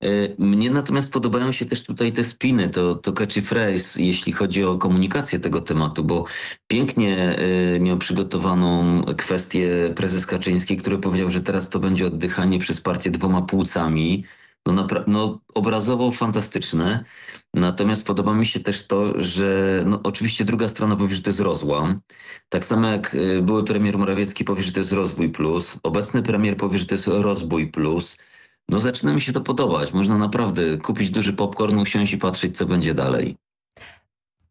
E, mnie natomiast podobają się też tutaj te spiny, to, to catchphrase, jeśli chodzi o komunikację tego tematu, bo pięknie e, miał przygotowaną kwestię prezes Kaczyński, który powiedział, że teraz to będzie oddychanie przez partię dwoma płucami. No, no obrazowo fantastyczne. Natomiast podoba mi się też to, że no, oczywiście druga strona powie, że to jest rozłam. Tak samo jak y, były premier Morawiecki powie, że to jest rozwój plus. Obecny premier powie, że to jest rozbój plus. No zaczyna mi się to podobać. Można naprawdę kupić duży popcorn, usiąść i patrzeć, co będzie dalej.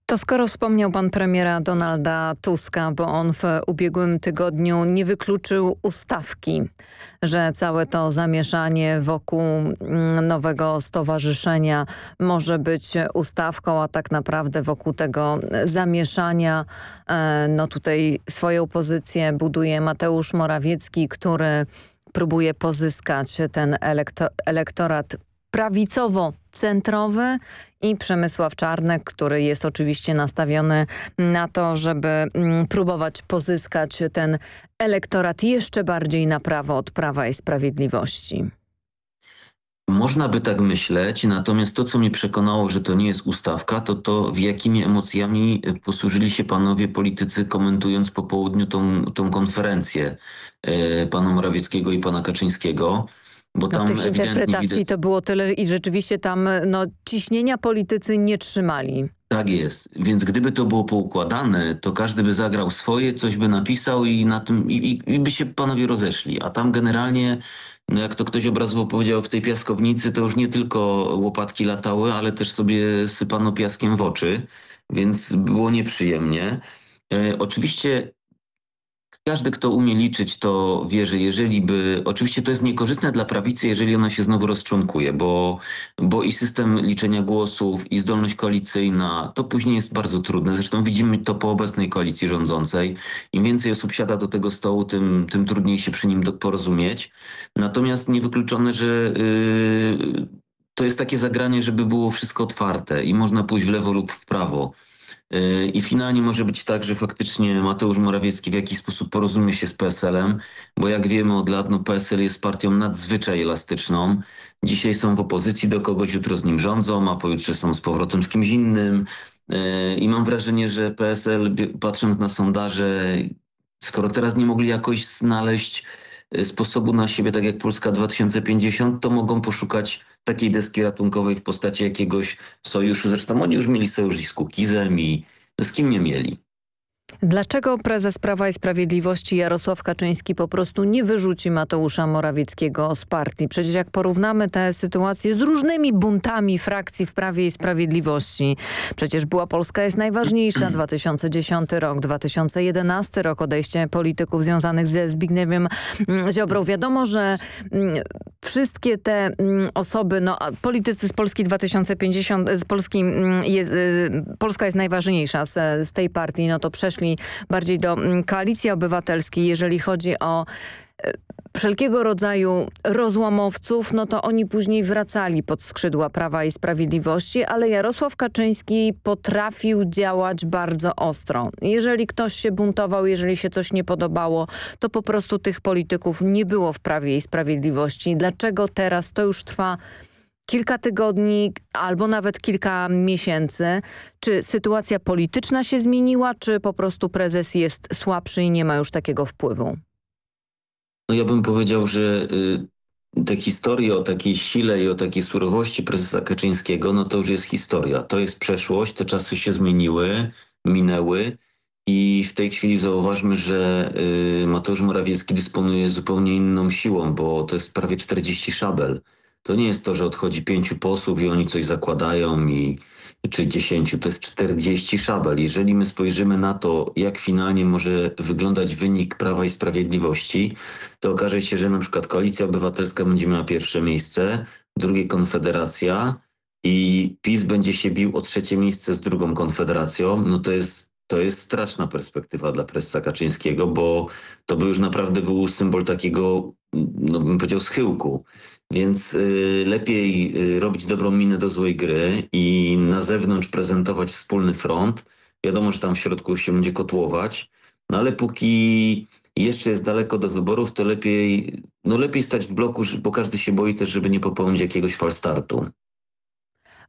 To skoro wspomniał pan premiera Donalda Tuska, bo on w ubiegłym tygodniu nie wykluczył ustawki, że całe to zamieszanie wokół mm, nowego stowarzyszenia może być ustawką, a tak naprawdę wokół tego zamieszania e, no tutaj swoją pozycję buduje Mateusz Morawiecki, który próbuje pozyskać ten elektorat prawicowo-centrowy i Przemysław Czarnek, który jest oczywiście nastawiony na to, żeby mm, próbować pozyskać ten elektorat jeszcze bardziej na prawo od Prawa i Sprawiedliwości. Można by tak myśleć, natomiast to, co mnie przekonało, że to nie jest ustawka, to to, w jakimi emocjami posłużyli się panowie politycy, komentując po południu tą, tą konferencję e, pana Morawieckiego i pana Kaczyńskiego. Bo no, tych interpretacji widać... to było tyle i rzeczywiście tam no, ciśnienia politycy nie trzymali. Tak jest. Więc gdyby to było poukładane, to każdy by zagrał swoje, coś by napisał i na tym i, i, i by się panowie rozeszli. A tam generalnie, no jak to ktoś obrazowo powiedział, w tej piaskownicy to już nie tylko łopatki latały, ale też sobie sypano piaskiem w oczy, więc było nieprzyjemnie. E, oczywiście każdy, kto umie liczyć, to wie, że jeżeli by... Oczywiście to jest niekorzystne dla prawicy, jeżeli ona się znowu rozczłonkuje, bo, bo i system liczenia głosów, i zdolność koalicyjna, to później jest bardzo trudne. Zresztą widzimy to po obecnej koalicji rządzącej. Im więcej osób siada do tego stołu, tym, tym trudniej się przy nim porozumieć. Natomiast niewykluczone, że... Yy, to jest takie zagranie, żeby było wszystko otwarte i można pójść w lewo lub w prawo. Yy, I finalnie może być tak, że faktycznie Mateusz Morawiecki w jakiś sposób porozumie się z PSL-em, bo jak wiemy od lat, no PSL jest partią nadzwyczaj elastyczną. Dzisiaj są w opozycji do kogoś, jutro z nim rządzą, a pojutrze są z powrotem z kimś innym. Yy, I mam wrażenie, że PSL, patrząc na sondaże, skoro teraz nie mogli jakoś znaleźć sposobu na siebie, tak jak Polska 2050, to mogą poszukać takiej deski ratunkowej w postaci jakiegoś sojuszu. Zresztą oni już mieli sojusz z Kukizem i no z kim nie mieli. Dlaczego prezes Prawa i Sprawiedliwości Jarosław Kaczyński po prostu nie wyrzuci Mateusza Morawieckiego z partii? Przecież jak porównamy tę sytuację z różnymi buntami frakcji w Prawie i Sprawiedliwości, przecież była Polska jest najważniejsza, 2010 rok, 2011 rok, odejście polityków związanych ze Zbigniewem mm, Ziobrą. Wiadomo, że mm, wszystkie te mm, osoby, no politycy z Polski 2050, z Polski, jest, y, Polska jest najważniejsza z, z tej partii, no to przeszli przeszli bardziej do mm, koalicji obywatelskiej, jeżeli chodzi o e, wszelkiego rodzaju rozłamowców, no to oni później wracali pod skrzydła Prawa i Sprawiedliwości, ale Jarosław Kaczyński potrafił działać bardzo ostro. Jeżeli ktoś się buntował, jeżeli się coś nie podobało, to po prostu tych polityków nie było w Prawie i Sprawiedliwości. Dlaczego teraz to już trwa kilka tygodni albo nawet kilka miesięcy. Czy sytuacja polityczna się zmieniła, czy po prostu prezes jest słabszy i nie ma już takiego wpływu? No ja bym powiedział, że y, te historie o takiej sile i o takiej surowości prezesa Kaczyńskiego, no to już jest historia. To jest przeszłość, te czasy się zmieniły, minęły. I w tej chwili zauważmy, że y, Mateusz Morawiecki dysponuje zupełnie inną siłą, bo to jest prawie 40 szabel. To nie jest to, że odchodzi pięciu posłów i oni coś zakładają i czy dziesięciu, to jest 40 szabel. Jeżeli my spojrzymy na to, jak finalnie może wyglądać wynik Prawa i Sprawiedliwości, to okaże się, że na przykład Koalicja Obywatelska będzie miała pierwsze miejsce, drugie Konfederacja i PiS będzie się bił o trzecie miejsce z drugą Konfederacją, no to jest to jest straszna perspektywa dla prezesa Kaczyńskiego, bo to by już naprawdę był symbol takiego, no bym powiedział, schyłku. Więc y, lepiej y, robić dobrą minę do złej gry i na zewnątrz prezentować wspólny front. Wiadomo, że tam w środku się będzie kotłować, no ale póki jeszcze jest daleko do wyborów, to lepiej, no lepiej stać w bloku, bo każdy się boi też, żeby nie popełnić jakiegoś falstartu.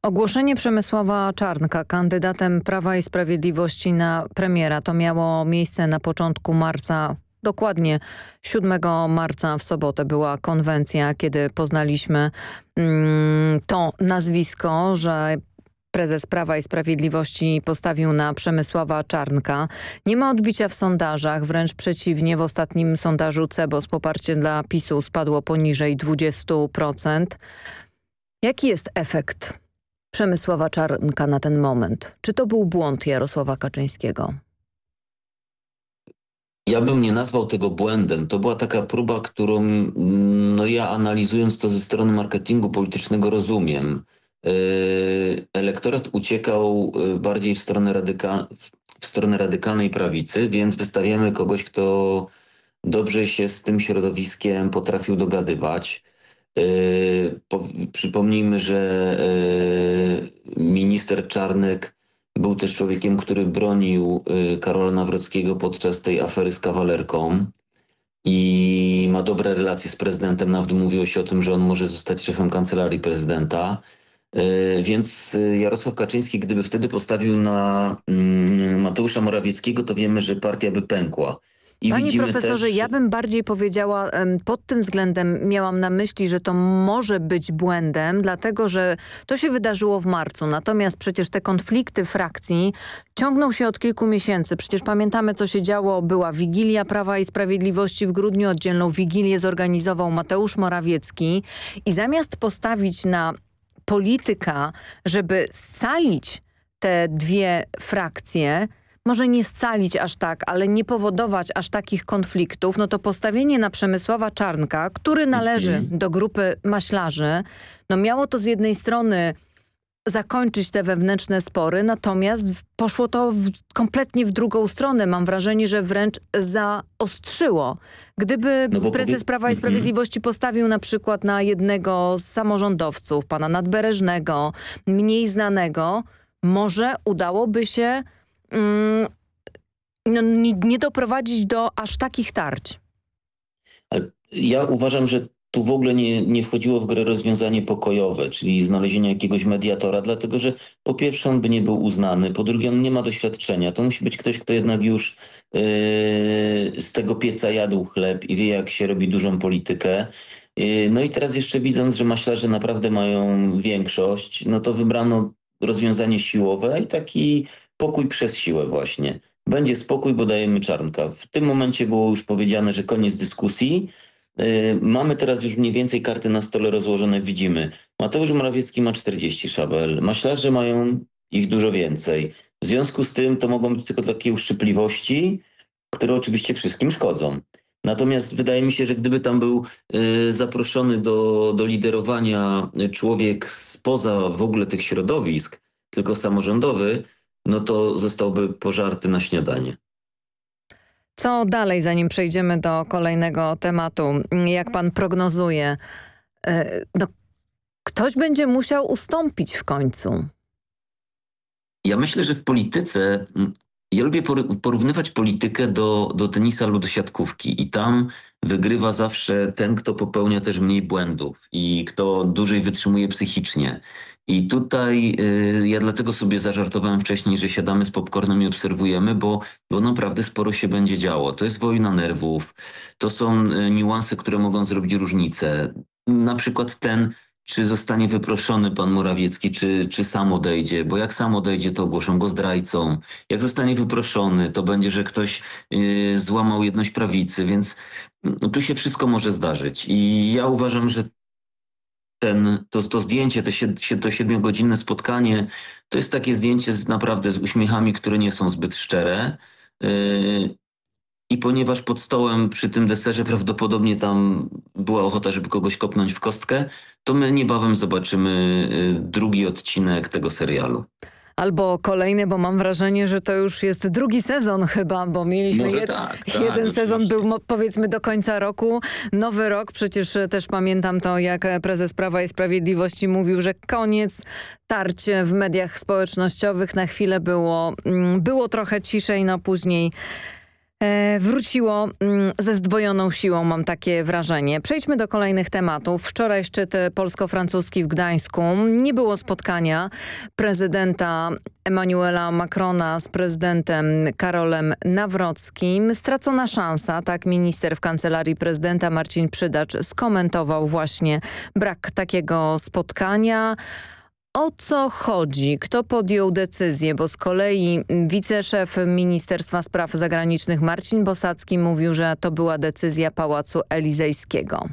Ogłoszenie Przemysława Czarnka kandydatem Prawa i Sprawiedliwości na premiera to miało miejsce na początku marca Dokładnie 7 marca w sobotę była konwencja, kiedy poznaliśmy mm, to nazwisko, że prezes Prawa i Sprawiedliwości postawił na Przemysława Czarnka. Nie ma odbicia w sondażach, wręcz przeciwnie. W ostatnim sondażu CEBOS poparcie dla PiSu spadło poniżej 20%. Jaki jest efekt Przemysława Czarnka na ten moment? Czy to był błąd Jarosława Kaczyńskiego? Ja bym nie nazwał tego błędem. To była taka próba, którą no ja analizując to ze strony marketingu politycznego rozumiem. Yy, elektorat uciekał yy, bardziej w stronę, radykal, w stronę radykalnej prawicy, więc wystawiamy kogoś, kto dobrze się z tym środowiskiem potrafił dogadywać. Yy, przypomnijmy, że minister Czarnek był też człowiekiem, który bronił y, Karola Nawrockiego podczas tej afery z kawalerką i ma dobre relacje z prezydentem. Nawet mówiło się o tym, że on może zostać szefem kancelarii prezydenta. Y, więc y, Jarosław Kaczyński, gdyby wtedy postawił na mm, Mateusza Morawieckiego, to wiemy, że partia by pękła. I Panie profesorze, też... ja bym bardziej powiedziała, pod tym względem miałam na myśli, że to może być błędem, dlatego że to się wydarzyło w marcu. Natomiast przecież te konflikty frakcji ciągną się od kilku miesięcy. Przecież pamiętamy, co się działo. Była Wigilia Prawa i Sprawiedliwości w grudniu. Oddzielną Wigilię zorganizował Mateusz Morawiecki. I zamiast postawić na polityka, żeby scalić te dwie frakcje, może nie scalić aż tak, ale nie powodować aż takich konfliktów, no to postawienie na Przemysława Czarnka, który należy mhm. do grupy maślarzy, no miało to z jednej strony zakończyć te wewnętrzne spory, natomiast poszło to w, kompletnie w drugą stronę. Mam wrażenie, że wręcz zaostrzyło. Gdyby no prezes Prawa i mhm. Sprawiedliwości postawił na przykład na jednego z samorządowców, pana Nadbereżnego, mniej znanego, może udałoby się no, nie, nie doprowadzić do aż takich tarć? Ja uważam, że tu w ogóle nie, nie wchodziło w grę rozwiązanie pokojowe, czyli znalezienie jakiegoś mediatora, dlatego że po pierwsze on by nie był uznany, po drugie on nie ma doświadczenia. To musi być ktoś, kto jednak już yy, z tego pieca jadł chleb i wie, jak się robi dużą politykę. Yy, no i teraz jeszcze widząc, że maślarze naprawdę mają większość, no to wybrano rozwiązanie siłowe i taki pokój przez siłę właśnie. Będzie spokój, bo dajemy czarnka. W tym momencie było już powiedziane, że koniec dyskusji. Yy, mamy teraz już mniej więcej karty na stole rozłożone, widzimy. Mateusz Morawiecki ma 40 szabel, maślarze mają ich dużo więcej. W związku z tym to mogą być tylko takie uszczypliwości, które oczywiście wszystkim szkodzą. Natomiast wydaje mi się, że gdyby tam był y, zaproszony do, do liderowania człowiek spoza w ogóle tych środowisk, tylko samorządowy, no to zostałby pożarty na śniadanie. Co dalej, zanim przejdziemy do kolejnego tematu? Jak pan prognozuje? E, no, ktoś będzie musiał ustąpić w końcu. Ja myślę, że w polityce, ja lubię porównywać politykę do, do tenisa albo do siatkówki i tam wygrywa zawsze ten, kto popełnia też mniej błędów i kto dłużej wytrzymuje psychicznie. I tutaj y, ja dlatego sobie zażartowałem wcześniej, że siadamy z popcornem i obserwujemy, bo, bo naprawdę sporo się będzie działo. To jest wojna nerwów, to są y, niuanse, które mogą zrobić różnicę. Na przykład ten, czy zostanie wyproszony pan Morawiecki, czy, czy sam odejdzie, bo jak sam odejdzie, to ogłoszą go zdrajcą. Jak zostanie wyproszony, to będzie, że ktoś y, złamał jedność prawicy, więc no, tu się wszystko może zdarzyć. I ja uważam, że ten, to, to zdjęcie, to, to siedmiogodzinne spotkanie, to jest takie zdjęcie z, naprawdę z uśmiechami, które nie są zbyt szczere. Yy, I ponieważ pod stołem przy tym deserze prawdopodobnie tam była ochota, żeby kogoś kopnąć w kostkę, to my niebawem zobaczymy yy, drugi odcinek tego serialu. Albo kolejny, bo mam wrażenie, że to już jest drugi sezon chyba, bo mieliśmy jed tak, tak, jeden sezon był powiedzmy do końca roku. Nowy rok, przecież też pamiętam to, jak prezes Prawa i Sprawiedliwości mówił, że koniec tarć w mediach społecznościowych. Na chwilę było, mm, było trochę ciszej, no później E, wróciło mm, ze zdwojoną siłą, mam takie wrażenie. Przejdźmy do kolejnych tematów. Wczoraj szczyt polsko-francuski w Gdańsku. Nie było spotkania prezydenta Emmanuela Macrona z prezydentem Karolem Nawrockim. Stracona szansa, tak minister w kancelarii prezydenta Marcin Przydacz skomentował właśnie brak takiego spotkania o co chodzi? Kto podjął decyzję? Bo z kolei wiceszef Ministerstwa Spraw Zagranicznych Marcin Bosacki mówił, że to była decyzja Pałacu Elizejskiego.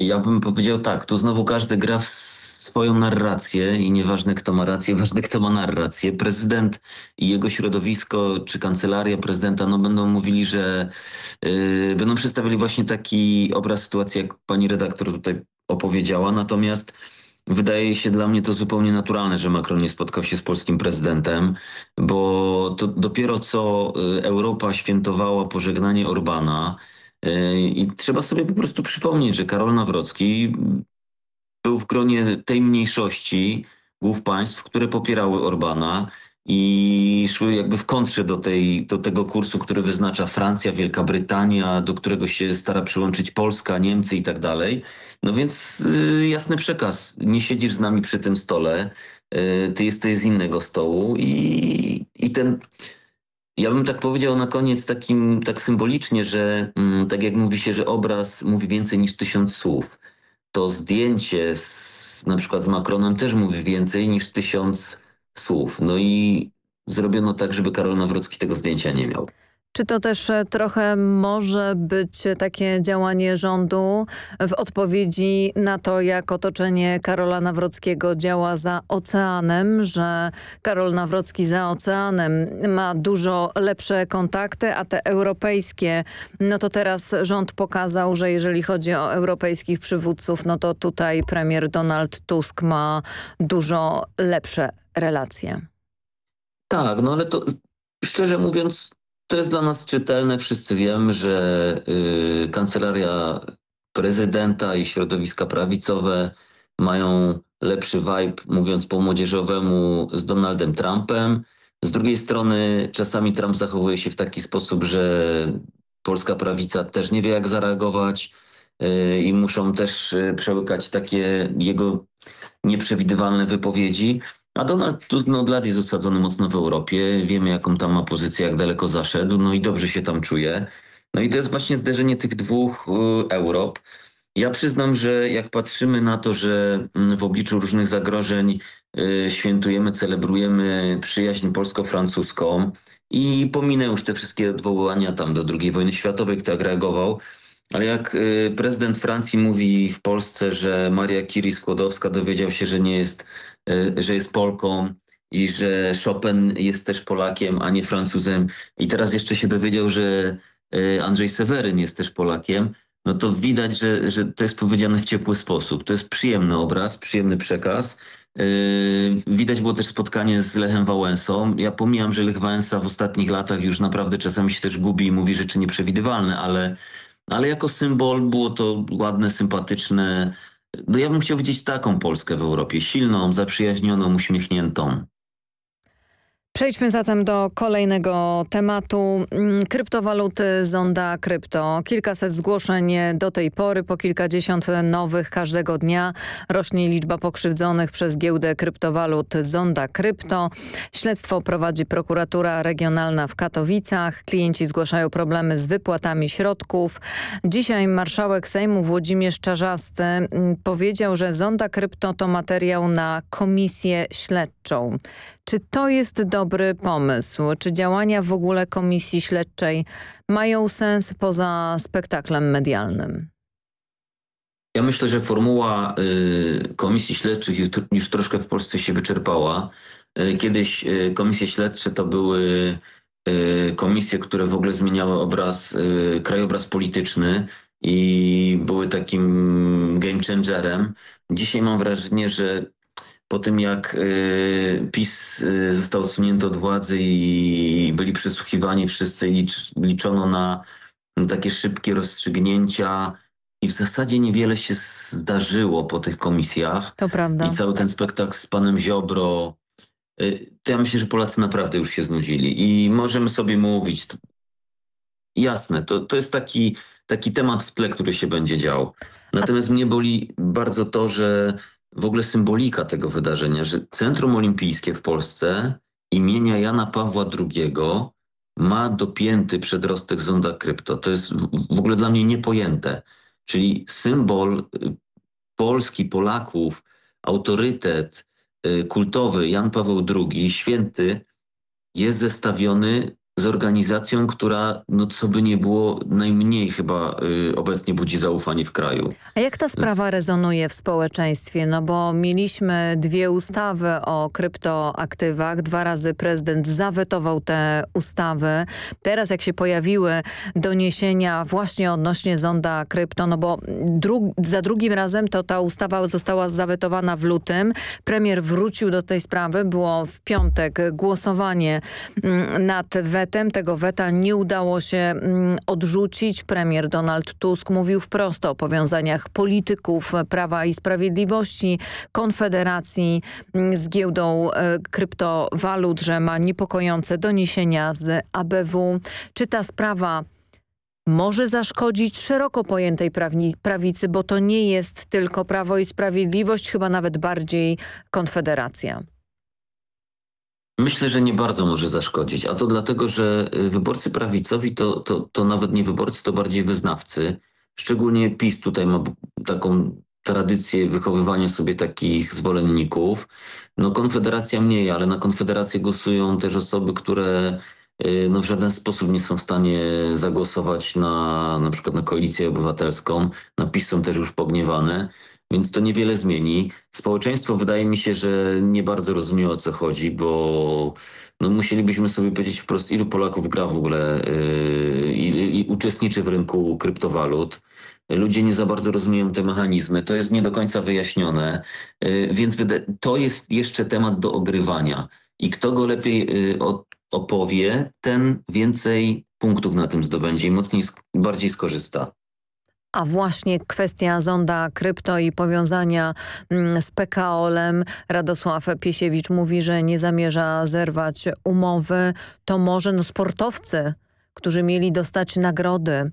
Ja bym powiedział tak, tu znowu każdy gra w swoją narrację i nieważne kto ma rację, ważne kto ma narrację. Prezydent i jego środowisko, czy kancelaria prezydenta, no będą mówili, że yy, będą przedstawiali właśnie taki obraz sytuacji, jak pani redaktor tutaj opowiedziała. Natomiast Wydaje się dla mnie to zupełnie naturalne, że Macron nie spotkał się z polskim prezydentem, bo to dopiero co y, Europa świętowała pożegnanie Orbana y, i trzeba sobie po prostu przypomnieć, że Karol Nawrocki był w gronie tej mniejszości głów państw, które popierały Orbana i szły jakby w kontrze do, tej, do tego kursu, który wyznacza Francja, Wielka Brytania, do którego się stara przyłączyć Polska, Niemcy i tak dalej. No więc y, jasny przekaz, nie siedzisz z nami przy tym stole, y, ty jesteś z innego stołu i, i ten... Ja bym tak powiedział na koniec takim tak symbolicznie, że mm, tak jak mówi się, że obraz mówi więcej niż tysiąc słów, to zdjęcie z, na przykład z Macronem też mówi więcej niż tysiąc słów. No i zrobiono tak, żeby Karol Nawrocki tego zdjęcia nie miał. Czy to też e, trochę może być takie działanie rządu w odpowiedzi na to, jak otoczenie Karola Nawrockiego działa za oceanem, że Karol Nawrocki za oceanem ma dużo lepsze kontakty, a te europejskie, no to teraz rząd pokazał, że jeżeli chodzi o europejskich przywódców, no to tutaj premier Donald Tusk ma dużo lepsze relacje. Tak, no ale to szczerze mówiąc to jest dla nas czytelne. Wszyscy wiemy, że y, kancelaria prezydenta i środowiska prawicowe mają lepszy vibe, mówiąc po młodzieżowemu, z Donaldem Trumpem. Z drugiej strony czasami Trump zachowuje się w taki sposób, że polska prawica też nie wie jak zareagować yy, i muszą też yy, przełykać takie jego nieprzewidywalne wypowiedzi. A Donald Tusk no, od lat jest osadzony mocno w Europie. Wiemy, jaką tam ma pozycję, jak daleko zaszedł, no i dobrze się tam czuje. No i to jest właśnie zderzenie tych dwóch y, Europ. Ja przyznam, że jak patrzymy na to, że mm, w obliczu różnych zagrożeń y, świętujemy, celebrujemy przyjaźń polsko-francuską i pominę już te wszystkie odwołania tam do II wojny światowej, kto jak reagował, ale jak y, prezydent Francji mówi w Polsce, że Maria Curie Skłodowska dowiedział się, że nie jest, że jest Polką i że Chopin jest też Polakiem, a nie Francuzem i teraz jeszcze się dowiedział, że y, Andrzej Seweryn jest też Polakiem, no to widać, że, że to jest powiedziane w ciepły sposób. To jest przyjemny obraz, przyjemny przekaz. Yy, widać było też spotkanie z Lechem Wałęsą. Ja pomijam, że Lech Wałęsa w ostatnich latach już naprawdę czasami się też gubi i mówi rzeczy nieprzewidywalne, ale, ale jako symbol było to ładne, sympatyczne. No ja bym chciał widzieć taką Polskę w Europie. Silną, zaprzyjaźnioną, uśmiechniętą. Przejdźmy zatem do kolejnego tematu. Mm, kryptowaluty Zonda Krypto. Kilkaset zgłoszeń do tej pory, po kilkadziesiąt nowych każdego dnia. Rośnie liczba pokrzywdzonych przez giełdę kryptowalut Zonda Krypto. Śledztwo prowadzi prokuratura regionalna w Katowicach. Klienci zgłaszają problemy z wypłatami środków. Dzisiaj marszałek Sejmu Włodzimierz Czarzasty mm, powiedział, że Zonda Krypto to materiał na komisję śledczą. Czy to jest dobry pomysł? Czy działania w ogóle komisji śledczej mają sens poza spektaklem medialnym? Ja myślę, że formuła y, komisji śledczych już troszkę w Polsce się wyczerpała. Y, kiedyś y, komisje śledcze to były y, komisje, które w ogóle zmieniały obraz, krajobraz polityczny i były takim game changerem. Dzisiaj mam wrażenie, że po tym jak y, PiS y, został odsunięty od władzy i byli przesłuchiwani wszyscy, licz, liczono na takie szybkie rozstrzygnięcia i w zasadzie niewiele się zdarzyło po tych komisjach. To prawda. I cały ten spektakl z panem Ziobro, y, to ja myślę, że Polacy naprawdę już się znudzili i możemy sobie mówić, jasne, to, to jest taki, taki temat w tle, który się będzie dział. Natomiast A... mnie boli bardzo to, że w ogóle symbolika tego wydarzenia, że Centrum Olimpijskie w Polsce imienia Jana Pawła II ma dopięty przedrostek zonda krypto. To jest w ogóle dla mnie niepojęte. Czyli symbol y, Polski, Polaków, autorytet y, kultowy Jan Paweł II, święty, jest zestawiony z organizacją, która, no co by nie było, najmniej chyba y, obecnie budzi zaufanie w kraju. A jak ta sprawa rezonuje w społeczeństwie? No bo mieliśmy dwie ustawy o kryptoaktywach. Dwa razy prezydent zawetował te ustawy. Teraz jak się pojawiły doniesienia właśnie odnośnie zonda krypto, no bo dru za drugim razem to ta ustawa została zawetowana w lutym. Premier wrócił do tej sprawy. Było w piątek głosowanie mm, nad wetem wetem. Tego weta nie udało się mm, odrzucić. Premier Donald Tusk mówił wprost o powiązaniach polityków Prawa i Sprawiedliwości, Konfederacji mm, z giełdą e, kryptowalut, że ma niepokojące doniesienia z ABW. Czy ta sprawa może zaszkodzić szeroko pojętej prawicy, bo to nie jest tylko Prawo i Sprawiedliwość, chyba nawet bardziej Konfederacja. Myślę, że nie bardzo może zaszkodzić, a to dlatego, że y, wyborcy prawicowi to, to, to nawet nie wyborcy, to bardziej wyznawcy. Szczególnie PiS tutaj ma taką tradycję wychowywania sobie takich zwolenników. No Konfederacja mniej, ale na Konfederację głosują też osoby, które y, no, w żaden sposób nie są w stanie zagłosować na na przykład na koalicję obywatelską. Na PiS są też już pogniewane więc to niewiele zmieni. Społeczeństwo wydaje mi się, że nie bardzo rozumie o co chodzi, bo no, musielibyśmy sobie powiedzieć wprost, ilu Polaków gra w ogóle yy, i, uczestniczy w rynku kryptowalut. Ludzie nie za bardzo rozumieją te mechanizmy, to jest nie do końca wyjaśnione, yy, więc to jest jeszcze temat do ogrywania. I kto go lepiej yy, opowie, ten więcej punktów na tym zdobędzie i mocniej, bardziej skorzysta. A właśnie kwestia zonda krypto i powiązania mm, z PKOL-em. Radosław Piesiewicz mówi, że nie zamierza zerwać umowy. To może no, sportowcy, którzy mieli dostać nagrody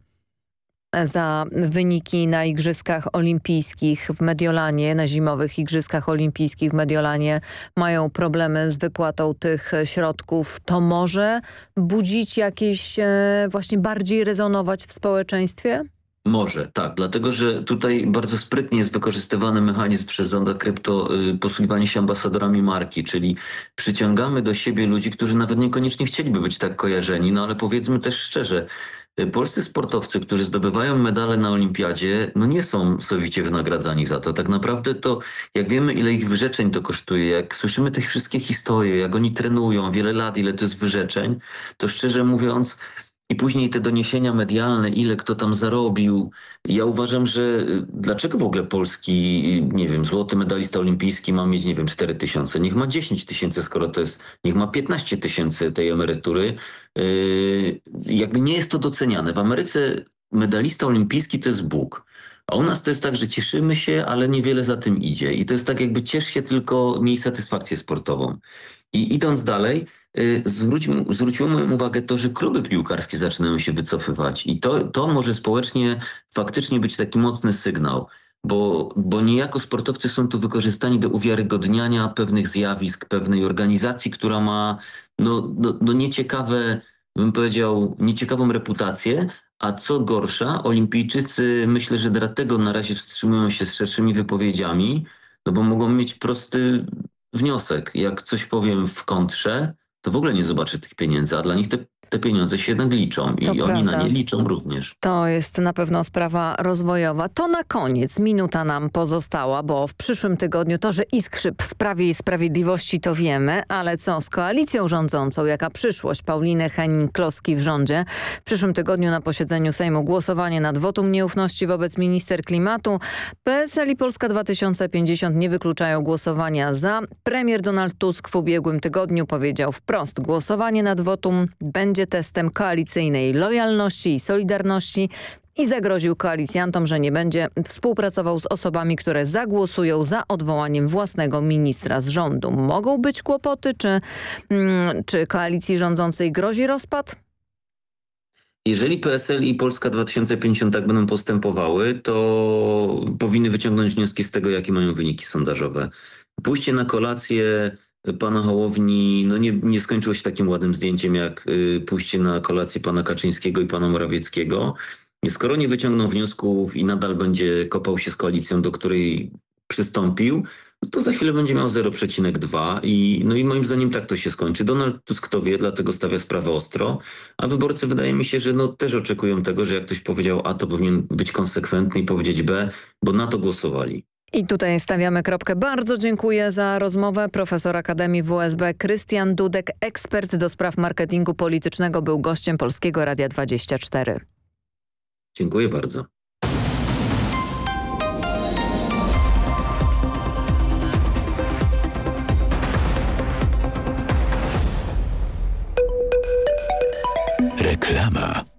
za wyniki na Igrzyskach Olimpijskich w Mediolanie, na zimowych Igrzyskach Olimpijskich w Mediolanie mają problemy z wypłatą tych środków. To może budzić jakieś, e, właśnie bardziej rezonować w społeczeństwie? Może, tak, dlatego że tutaj bardzo sprytnie jest wykorzystywany mechanizm przez Zonda Krypto y, posługiwanie się ambasadorami marki, czyli przyciągamy do siebie ludzi, którzy nawet niekoniecznie chcieliby być tak kojarzeni, no ale powiedzmy też szczerze, y, polscy sportowcy, którzy zdobywają medale na olimpiadzie, no nie są sowicie wynagradzani za to. Tak naprawdę to, jak wiemy ile ich wyrzeczeń to kosztuje, jak słyszymy te wszystkie historie, jak oni trenują wiele lat, ile to jest wyrzeczeń, to szczerze mówiąc i później te doniesienia medialne, ile kto tam zarobił. Ja uważam, że y, dlaczego w ogóle polski, nie wiem, złoty medalista olimpijski ma mieć, nie wiem, 4 tysiące. Niech ma 10 tysięcy, skoro to jest, niech ma 15 tysięcy tej emerytury. Yy, jakby nie jest to doceniane. W Ameryce medalista olimpijski to jest Bóg. A u nas to jest tak, że cieszymy się, ale niewiele za tym idzie. I to jest tak jakby ciesz się tylko, miej satysfakcję sportową. I idąc dalej, Y, zwrócił, zwróciło moją uwagę to, że kluby piłkarskie zaczynają się wycofywać i to, to może społecznie faktycznie być taki mocny sygnał, bo, bo niejako sportowcy są tu wykorzystani do uwiarygodniania pewnych zjawisk, pewnej organizacji, która ma no, no, no nieciekawe, bym powiedział, nieciekawą reputację, a co gorsza, olimpijczycy myślę, że dlatego na razie wstrzymują się z szerszymi wypowiedziami, no bo mogą mieć prosty wniosek. Jak coś powiem w kontrze, to w ogóle nie zobaczy tych pieniędzy, a dla nich te te pieniądze się jednak liczą i to oni prawda. na nie liczą również. To jest na pewno sprawa rozwojowa. To na koniec, minuta nam pozostała, bo w przyszłym tygodniu to, że iskrzyp w Prawie i Sprawiedliwości to wiemy, ale co z koalicją rządzącą, jaka przyszłość Pauliny Henning-Kloski w rządzie? W przyszłym tygodniu na posiedzeniu Sejmu głosowanie nad wotum nieufności wobec minister klimatu. PSL i Polska 2050 nie wykluczają głosowania za. Premier Donald Tusk w ubiegłym tygodniu powiedział wprost, głosowanie nad wotum będzie będzie testem koalicyjnej lojalności i solidarności i zagroził koalicjantom, że nie będzie współpracował z osobami, które zagłosują za odwołaniem własnego ministra z rządu. Mogą być kłopoty, czy, mm, czy koalicji rządzącej grozi rozpad? Jeżeli PSL i Polska 2050 tak będą postępowały, to powinny wyciągnąć wnioski z tego, jakie mają wyniki sondażowe. Pójście na kolację pana Hołowni no nie, nie skończyło się takim ładnym zdjęciem jak y, pójście na kolację pana Kaczyńskiego i pana Morawieckiego. Skoro nie wyciągną wniosków i nadal będzie kopał się z koalicją, do której przystąpił, no to za chwilę będzie miał 0,2 i no i moim zdaniem tak to się skończy. Donald Tusk to wie, dlatego stawia sprawę ostro, a wyborcy wydaje mi się, że no też oczekują tego, że jak ktoś powiedział A, to powinien być konsekwentny i powiedzieć B, bo na to głosowali. I tutaj stawiamy kropkę. Bardzo dziękuję za rozmowę. Profesor Akademii WSB Krystian Dudek, ekspert do spraw marketingu politycznego, był gościem Polskiego Radia 24. Dziękuję bardzo. Reklama.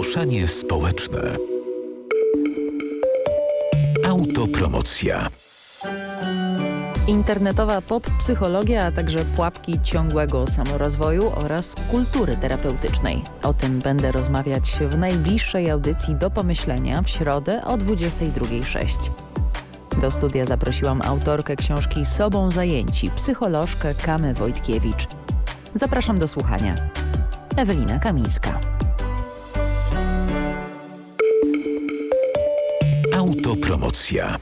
Ogłoszenie społeczne. Autopromocja. Internetowa pop-psychologia, a także pułapki ciągłego samorozwoju oraz kultury terapeutycznej. O tym będę rozmawiać w najbliższej audycji do pomyślenia w środę o 22.06. Do studia zaprosiłam autorkę książki Sobą zajęci, psycholożkę Kamę Wojtkiewicz. Zapraszam do słuchania. Ewelina Kamińska. Autopromocja.